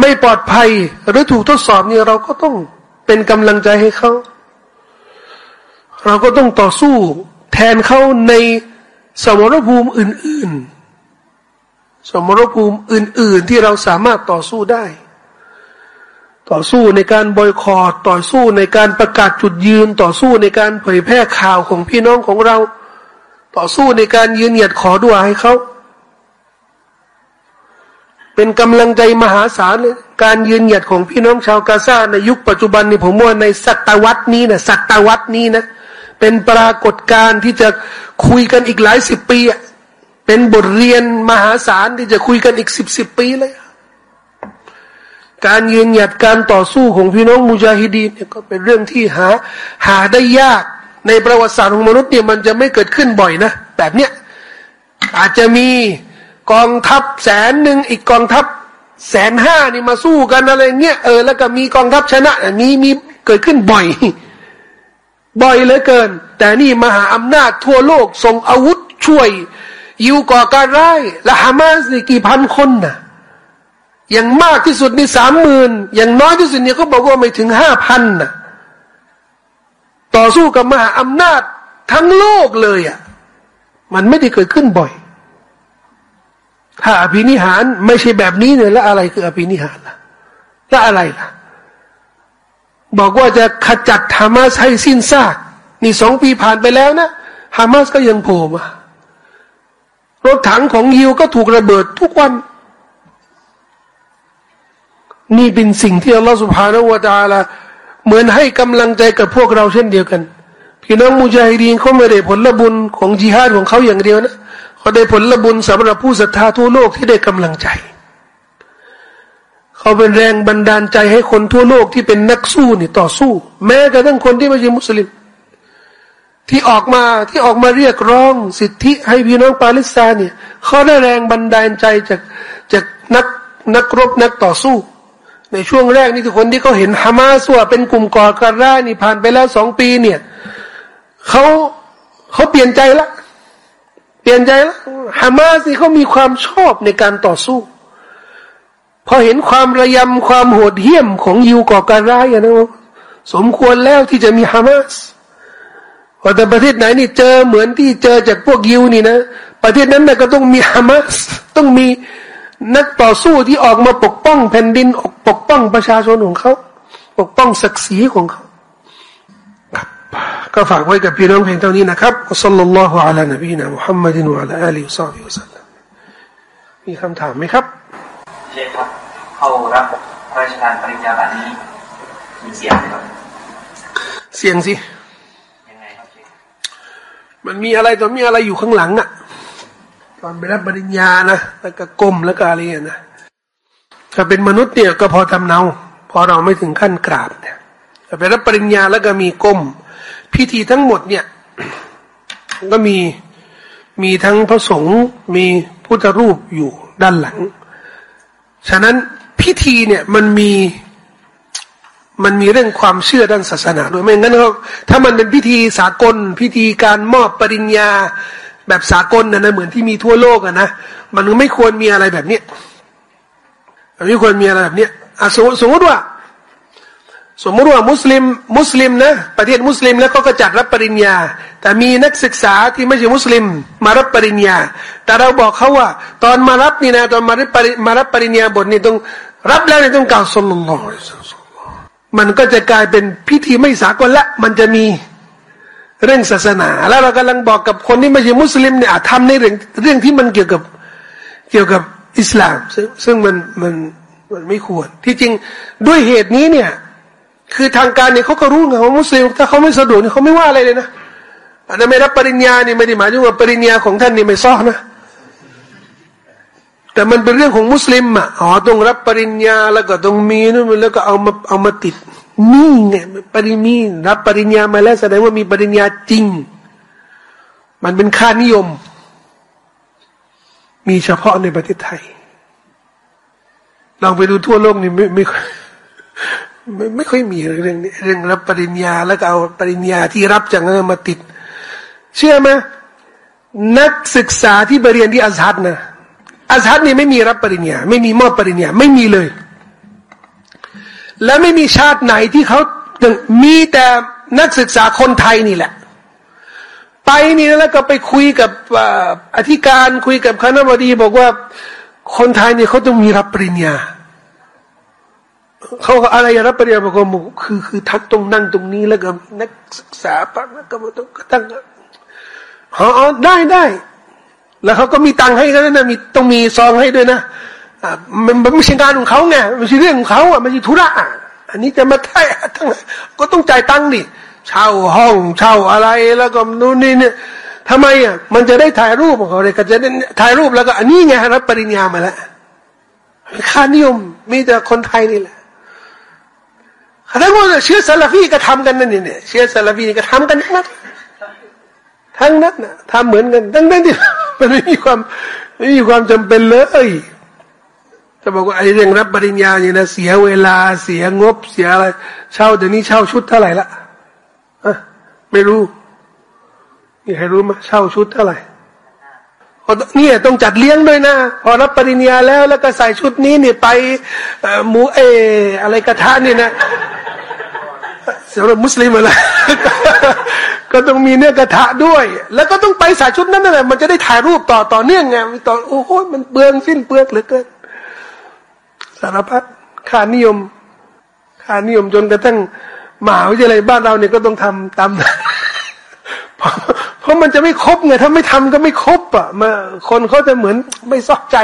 ไม่ปลอดภัยหรือถูกทดสอบเนี่ยเราก็ต้อง เป็นกำลังใจให้เขาเราก็ต้องต่อสู้แทนเขาในสมรภูมิอื่น ๆ สมรภูมิอื่น ๆ ที่เราสามารถต่อสู้ได้ ต่อสู้ในการบอยคอรต่อสู้ในการประกาศจุดยืน ต่อสู้ในการเผยแพร่ข่าวของพี่น้องของเรา ต่อสู้ในการยืนหยัดขอดุอาให้เขา เป็นกำลังใจมหาศาลเลยการยืนหยัดของพี่น้องชาวกาซาในยุคปัจจุบันนี่ผมว่าในศตวรรษนี้นะศตวรรษนี้นะเป็นปรากฏการณ์ที่จะคุยกันอีกหลายสิบปีเป็นบทเรียนมหาศาลที่จะคุยกันอีกสิบสิบปีเลย การยืนหยัดการต่อสู้ของพี่น้องมุจาฮิดีนเนี่ยก็เป็นเรื่องที่หา หาได้ยากในประวัติศาสตร์ของมนุษย์เนี่ยมันจะไม่เกิดขึ้นบ่อยนะ แบบเนี้ยอาจจะมี กองทัพแสนหนึ่งอีกกองทัพแสนห้านี่มาสู้กันอะไรเงี้ยเออแล้วก็มีกองทัพชนะมีมีเกิดขึ้นบ่อย บ่อยเหลือเกิน แต่นี่มหาอำนาจทั่วโลกส่งอาวุธช่วย ยิวก่อการร้ายและฮามาสนี่กี่พันคนนะ่ะอย่างมากที่สุดนี่สามหมื่นอย่างน้อยที่สุดเนี่ยเขาบอกว่าไม่ถึงห้าพันนะต่อสู้กับมหาอำนาจทั้งโลกเลยอะ่ะ มันไม่ได้เกิดขึ้นบ่อย ถ้าอภินิหารไม่ใช่แบบนี้เนี่ยแล้วอะไรคืออภินิหารล่ะแล้วอะไรล่ะ บอกว่าจะขจัดฮามาสให้สิ้นซาก นี่สองปีผ่านไปแล้วนะฮามาสก็ยังโผล่มารถถังของยิวก็ถูกระเบิดทุกวัน นี่เป็นสิ่งที่อัลลอฮฺสุบฮานาวะตาละเหมือนให้กำลังใจกับพวกเราเช่นเดียวกัน พี่น้องมุจาฮิดีนเขาไม่ได้ผลบุญของจิฮาดของเขาอย่างเดียวนะ เขาได้ผลบุญสำหรับผู้ศรัทธาทั่วโลกที่ได้กำลังใจ เขาเป็นแรงบันดาลใจให้คนทั่วโลกที่เป็นนักสู้นี่ต่อสู้ แม้กระทั่งคนที่ไม่ใช่มุสลิม ที่ออกมาที่ออกมาเรียกร้อง สิทธิให้พี่น้องปาเลสไตน์เนี่ยเขาได้แรงบันดาลใจจากจากนักนักรบนักต่อสู้ ในช่วงแรกนี่ทุกคนที่เขาเห็นฮามาสว่าเป็นกลุ่มก่อการร้ายนี่ผ่านไปแล้วสองปีเนี่ยเขาเขาเปลี่ยนใจละ เปลี่ยนใจและฮามาสนี่เขามีความชอบในการต่อสู้ พอเห็นความระยำความโหดเหี้ยมของยิวก่อการร้ายนะสมควรแล้วที่จะมีฮามาสพอแต่ประเทศไหนนี่เจอเหมือนที่เจอจากพวกยิวนี่นะ ประเทศนั้นนะก็ต้องมีฮามาสต้องมีนักต่อสู้ที่ออกมาปกป้องแผ่นดินปกป้องประชาชนของเขา ปกป้องศักดิ์ศรีของเขา ก็ฝากไว้กับพี่น้องเพียงเท่านี้นะครับอัลลอฮฺลอฮฺอะลานบีนะมุฮัมมัดินวะลาอัลีซาบิวสัลลัมมีคำถามไหมครับเชฟครับ เข้ารับพระราชทานปริญญาบัตรนี้มีเสียงไหมครับ เสียงสิยังไงครับเชฟมันมีอะไรตัวมีอะไรอยู่ข้างหลังอะตอนไปรับปริญญานะแล้วก็ก้มแล้วก็อะไรนะถ้าเป็นมนุษย์เนี่ยก็พอทำเนา พอเราไม่ถึงขั้นกราบเนี่ยไปรับปริญญาแล้วก็มีก้ม พิธีทั้งหมดเนี่ย ก็มีมีทั้งพระสงฆ์มีพุทธรูปอยู่ด้านหลัง ฉะนั้นพิธีเนี่ยมันมีมันมีเรื่องความเชื่อด้านศาสนาด้วยไม่งั้นเขาถ้ามันเป็นพิธีสากล พิธีการมอบปริญญาแบบสากลนะนะเหมือนที่มีทั่วโลกอะนะมันไม่ควรมีอะไรแบบเนี้ยไม่ควรมีอะไรแบบเนี้ยอะสมสมมติว่า สมมติว่ามุสลิมมุสลิมนะประเทศมุสลิมแล้วก็กระจัดรับปริญญา แต่มีนักศึกษาที่ไม่ใช่มุสลิมมารับปริญญา แต่เราบอกเขาว่า ตอนมารับนี่นะตอนมารับปริมารับปริญญาบทนี่ต้องรับแล้วนี่ต้องกล่าวสุลลัลมันก็จะกลายเป็นพิธีไม่สากลละมันจะมีเรื่องศาสนา แล้วเรากำลังบอกกับคนที่ไม่ใช่มุสลิมเนี่ยทำในเรื่องเรื่องที่มันเกี่ยวกับเกี่ยวกับอิสลาม ซึ่งซึ่งมันมันมันไม่ควร ที่จริงด้วยเหตุนี้เนี่ย คือทางการเนี่ยเขาก็รู้ไงว่ามุสลิมถ้าเขาไม่สะดวกเนี่ยเขาไม่ว่าอะไรเลยนะอันนั้นไม่รับปริญญาเนี่ยไม่ได้หมายถึงว่าปริญญาของท่านนี่ไม่ซ้อนะ แต่มันเป็นเรื่องของมุสลิมอะอ๋อต้องรับปริญญาแล้วก็ต้องมีนู่นแล้วก็เอามาเอามาติดนี่ไงปริมีรับปริญญามาแล้วแสดงว่ามีปริญญาจริง มันเป็นค่านิยม มีเฉพาะในประเทศไทยลองไปดูทั่วโลกนี่ไม่ไม่ ไม่ไม่ค่อยมีเรื่องเรื่องรับปริญญาแล้วก็เอาปริญญาที่รับจากนั้นมาติด เชื่อไหมนักศึกษาที่ไปเรียนที่อาซัดนะอาซัดนี่ไม่มีรับปริญญา ไม่มีมอบปริญญา ไม่มีเลย และไม่มีชาติไหนที่เขามีแต่นักศึกษาคนไทยนี่แหละ ไปนี่แล้วก็ไปคุยกับอธิการคุยกับคณะบดีบอกว่าคนไทยเนี่ยเขาต้องมีรับปริญญา เขาอะไรรับปริญญาบอกว่าคือคือทักตรงนั่งตรงนี้แล้วก็นักศึกษาปะแล้วก็ต้องตั้งอ๋อได้ได้แล้วเขาก็มีตังค์ให้แล้วนะมีต้องมีซองให้ด้วยนะมันไม่ใช่งานของเขาไงไม่ใช่เรื่องของเขาอะไม่ใช่ธุระอันนี้จะมาไทยทั้งก็ต้องจ่ายตังค์ดิเช่าห้องเช่าอะไรแล้วก็นู่นนี่เนี่ยทำไมอะมันจะได้ถ่ายรูปของเขาเลยก็จะได้ถ่ายรูปแล้วก็อันนี้ไงรับปริญญามาแล้วค่านิยมมีแต่คนไทยนี่แหละ ถ้าว่าเชื้อซาลาฟีก็ทำกันนั่นนี่เนี่ยเชื้อซาลาฟีก็ทำกันทั้งนั้นทั้งนั้นนะทำเหมือนกันทั้งนั้นที่มันไม่มีความไม่มีความจำเป็นเลยจะบอกว่าไอ้เรื่องรับปริญญาเนี่ยนะเสียเวลาเสียงบเสียอะไรเช่าเดี๋ยวนี้เช่าชุดเท่าไหร่ละอะไม่รู้มีใครรู้ไหมเช่าชุดเท่าไหร่เนี่ยต้องจัดเลี้ยงด้วยนะ พอรับปริญญาแล้วแล้วก็ใส่ชุดนี้เนี่ยไปหมูเออะไรกระทะเนี่ยนะ สำหรับมุสลิมอะไรก็ต้องมีเนื้อกระทะด้วย แล้วก็ต้องไปใส่ชุดนั้นนั่นแหละมันจะได้ถ่ายรูปต่อต่อเนื่องไงต่อโอ้โหมันเปลืองสิ้นเปลืองเหลือเกินสารพัดค่านิยมค่านิยมจนกระทั่งหมาวิทยาลัยบ้านเราเนี่ยก็ต้องทำตามเพราะมันจะไม่ครบไงถ้าไม่ทำก็ไม่ครบอะมาคนเขาจะเหมือนไม่ซอกใจ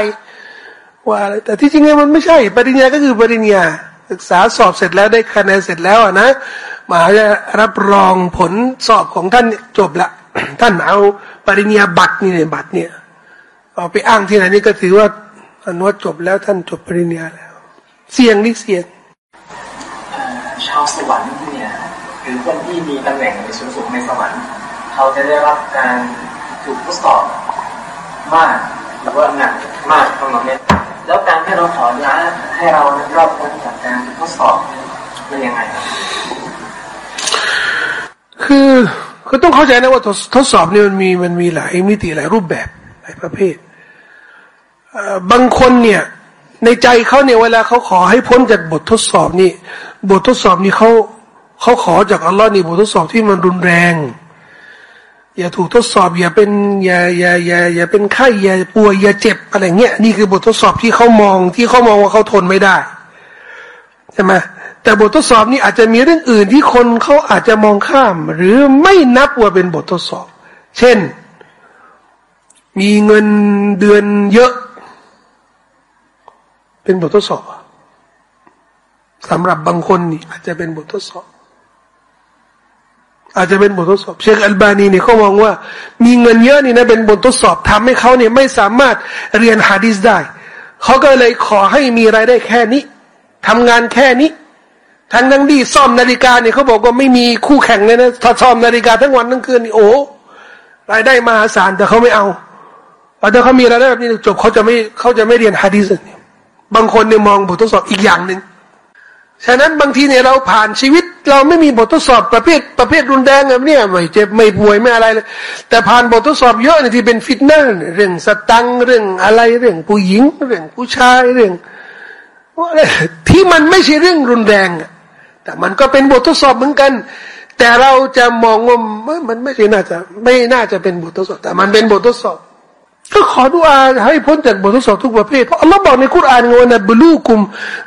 ว่าอะไรแต่ที่จริงมันไม่ใช่ ปริญญาก็คือปริญญา ศึกษาสอบเสร็จแล้วได้คะแนนเสร็จแล้วอะนะมาจะรับรองผลสอบของท่านจบละ ท่านเอาปริญญาบัตรนี่เนี่ยบัตรเนี่ย เอาไปอ้างที่ไหนนี่ก็ถือว่าอันว่าจบแล้วท่านจบปริญญาแล้ว เสี่ยงนี่เสี่ยง ชาวสวรรค์เนี่ยหรือคนที่มีตำแหน่งในสูงสุดในสวรรค์ เขาจะได้รับการถูกทดสอบมากหรือว่าหนักมากตรงนั้นเนี่ย แล้วการที่เราขอร้าให้เรารอบพ้นจากการทดสอบเป็นยังไงคือคือต้องเข้าใจนะว่าทดสอบนี่มันมีมันมีหลายมิติหลายรูปแบบหลายประเภทบางคนเนี่ยในใจเขาเนี่ยเวลาเขาขอให้พ้นจากบททดสอบนี่ บททดสอบนี่เขาเขาขอจากอัลลอฮ์นี่บททดสอบที่มันรุนแรง อย่าถูกทดสอบ อย่าเป็นอย่าอย่าอย่าอย่าเป็นไข้อย่าป่วยอย่าเจ็บอะไรเงี้ยนี่คือบททดสอบที่เขามองที่เขามองว่าเขาทนไม่ได้ใช่ไหมแต่บททดสอบนี้อาจจะมีเรื่องอื่นที่คนเขาอาจจะมองข้าม หรือไม่นับว่าเป็นบททดสอบ เช่น มีเงินเดือนเยอะ เป็นบททดสอบสำหรับบางคนนี่อาจจะเป็นบททดสอบ อาจจะเป็นบททดสอบ เชคอัลบานีเนี่ยเขามองว่า มีเงินเยอะนี่นะเป็นบททดสอบทำให้เขาเนี่ยไม่สามารถเรียนฮะดิษได้ เขาก็เลยขอให้มีรายได้แค่นี้ทำงานแค่นี้ ทั้งทั้งที่ซ่อมนาฬิกาเนี่ยเขาบอกว่าไม่มีคู่แข่งเลยนะถ้าซ่อมนาฬิกาทั้งวันทั้งคืนนี่โอ้รายได้มหาศาลแต่เขาไม่เอาพอถ้าเขามีรายได้แบบนี้จบเขาจะไม่เขาจะไม่เรียนฮะดีษเนี่ยบางคนเนี่ยมองบททดสอบอีกอย่างหนึ่ง ฉะนั้นบางทีเนี่ยเราผ่านชีวิต เราไม่มีบททดสอบประเภทประเภทรุนแรงแบบนี้ไม่เจ็บไม่ป่วยไม่อะไรเลย แต่ผ่านบททดสอบเยอะเนี่ยที่เป็นฟิตเนอร์เรื่องสตังเรื่องอะไรเรื่องผู้หญิง เรื่องผู้ชายเรื่องที่มันไม่ใช่เรื่องรุนแรงแต่มันก็เป็นบททดสอบเหมือนกัน แต่เราจะมองว่ามันไม่ใช่น่าจะ ไม่น่าจะเป็นบททดสอบ แต่มันเป็นบททดสอบ ก็ขอดุอาให้พ้นจากบททดสอบทุกประเภทเพราะอัลลอฮ์บอกในคุรานว่านะบลูกุม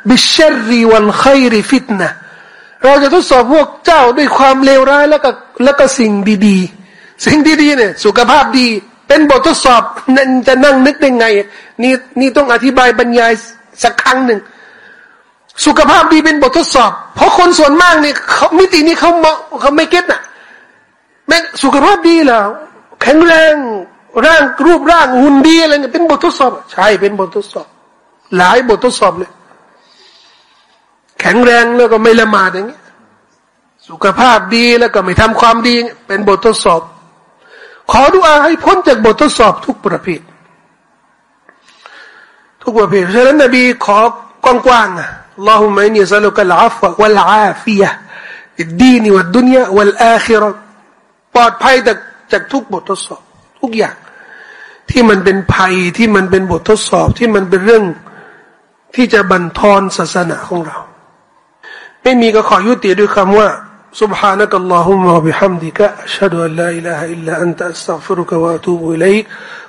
บิชรีวันไครฟิตนะเราจะทดสอบพวกเจ้าด้วยความเลวร้ายแล้วก็แล้วก็สิ่งดีๆ สิ่งดีๆเนี่ยสุขภาพดี เป็นบททดสอบนั่นจะนั่งนึกได้ไงนี่นี่ต้องอธิบายบรรยายสักครั้งหนึ่งสุขภาพดีเป็นบททดสอบ เพราะคนส่วนมากเนี่ยเขามิตินี้เขาเขาไม่เก็ตน่ะแม้สุขภาพดีแล้วแข็งแรง ร่างรูปร่างหุ่นดีอะไรเนี่ยเป็นบททดสอบ ใช่เป็นบททดสอบ หลายบททดสอบเลย แข็งแรงแล้วก็ไม่ละหมาดอย่างเงี้ยสุขภาพดีแล้วก็ไม่ทำความดี เป็นบททดสอบ ขอดุอาให้พ้นจากบททดสอบทุกประเภททุกประเภทฉะนั้นนบีขอกว้างๆاللهم إني أسألك العفو والعافية في الدين والدنيا والآخرةปลอดภัยจากจากทุกบททดสอบ ทุกอย่าง ที่มันเป็นภัยที่มันเป็นบททดสอบ ที่มันเป็นเรื่อง ที่จะบันทอนศาสนาของเรา ไม่มีก็ขอยุติด้วยคำว่า سبحانك اللهم وبحمدك أشهد أن لا إله إلا أنت أستغفرك وأتوب إليك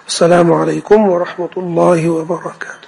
السلام عليكم ورحمة الله وبركاته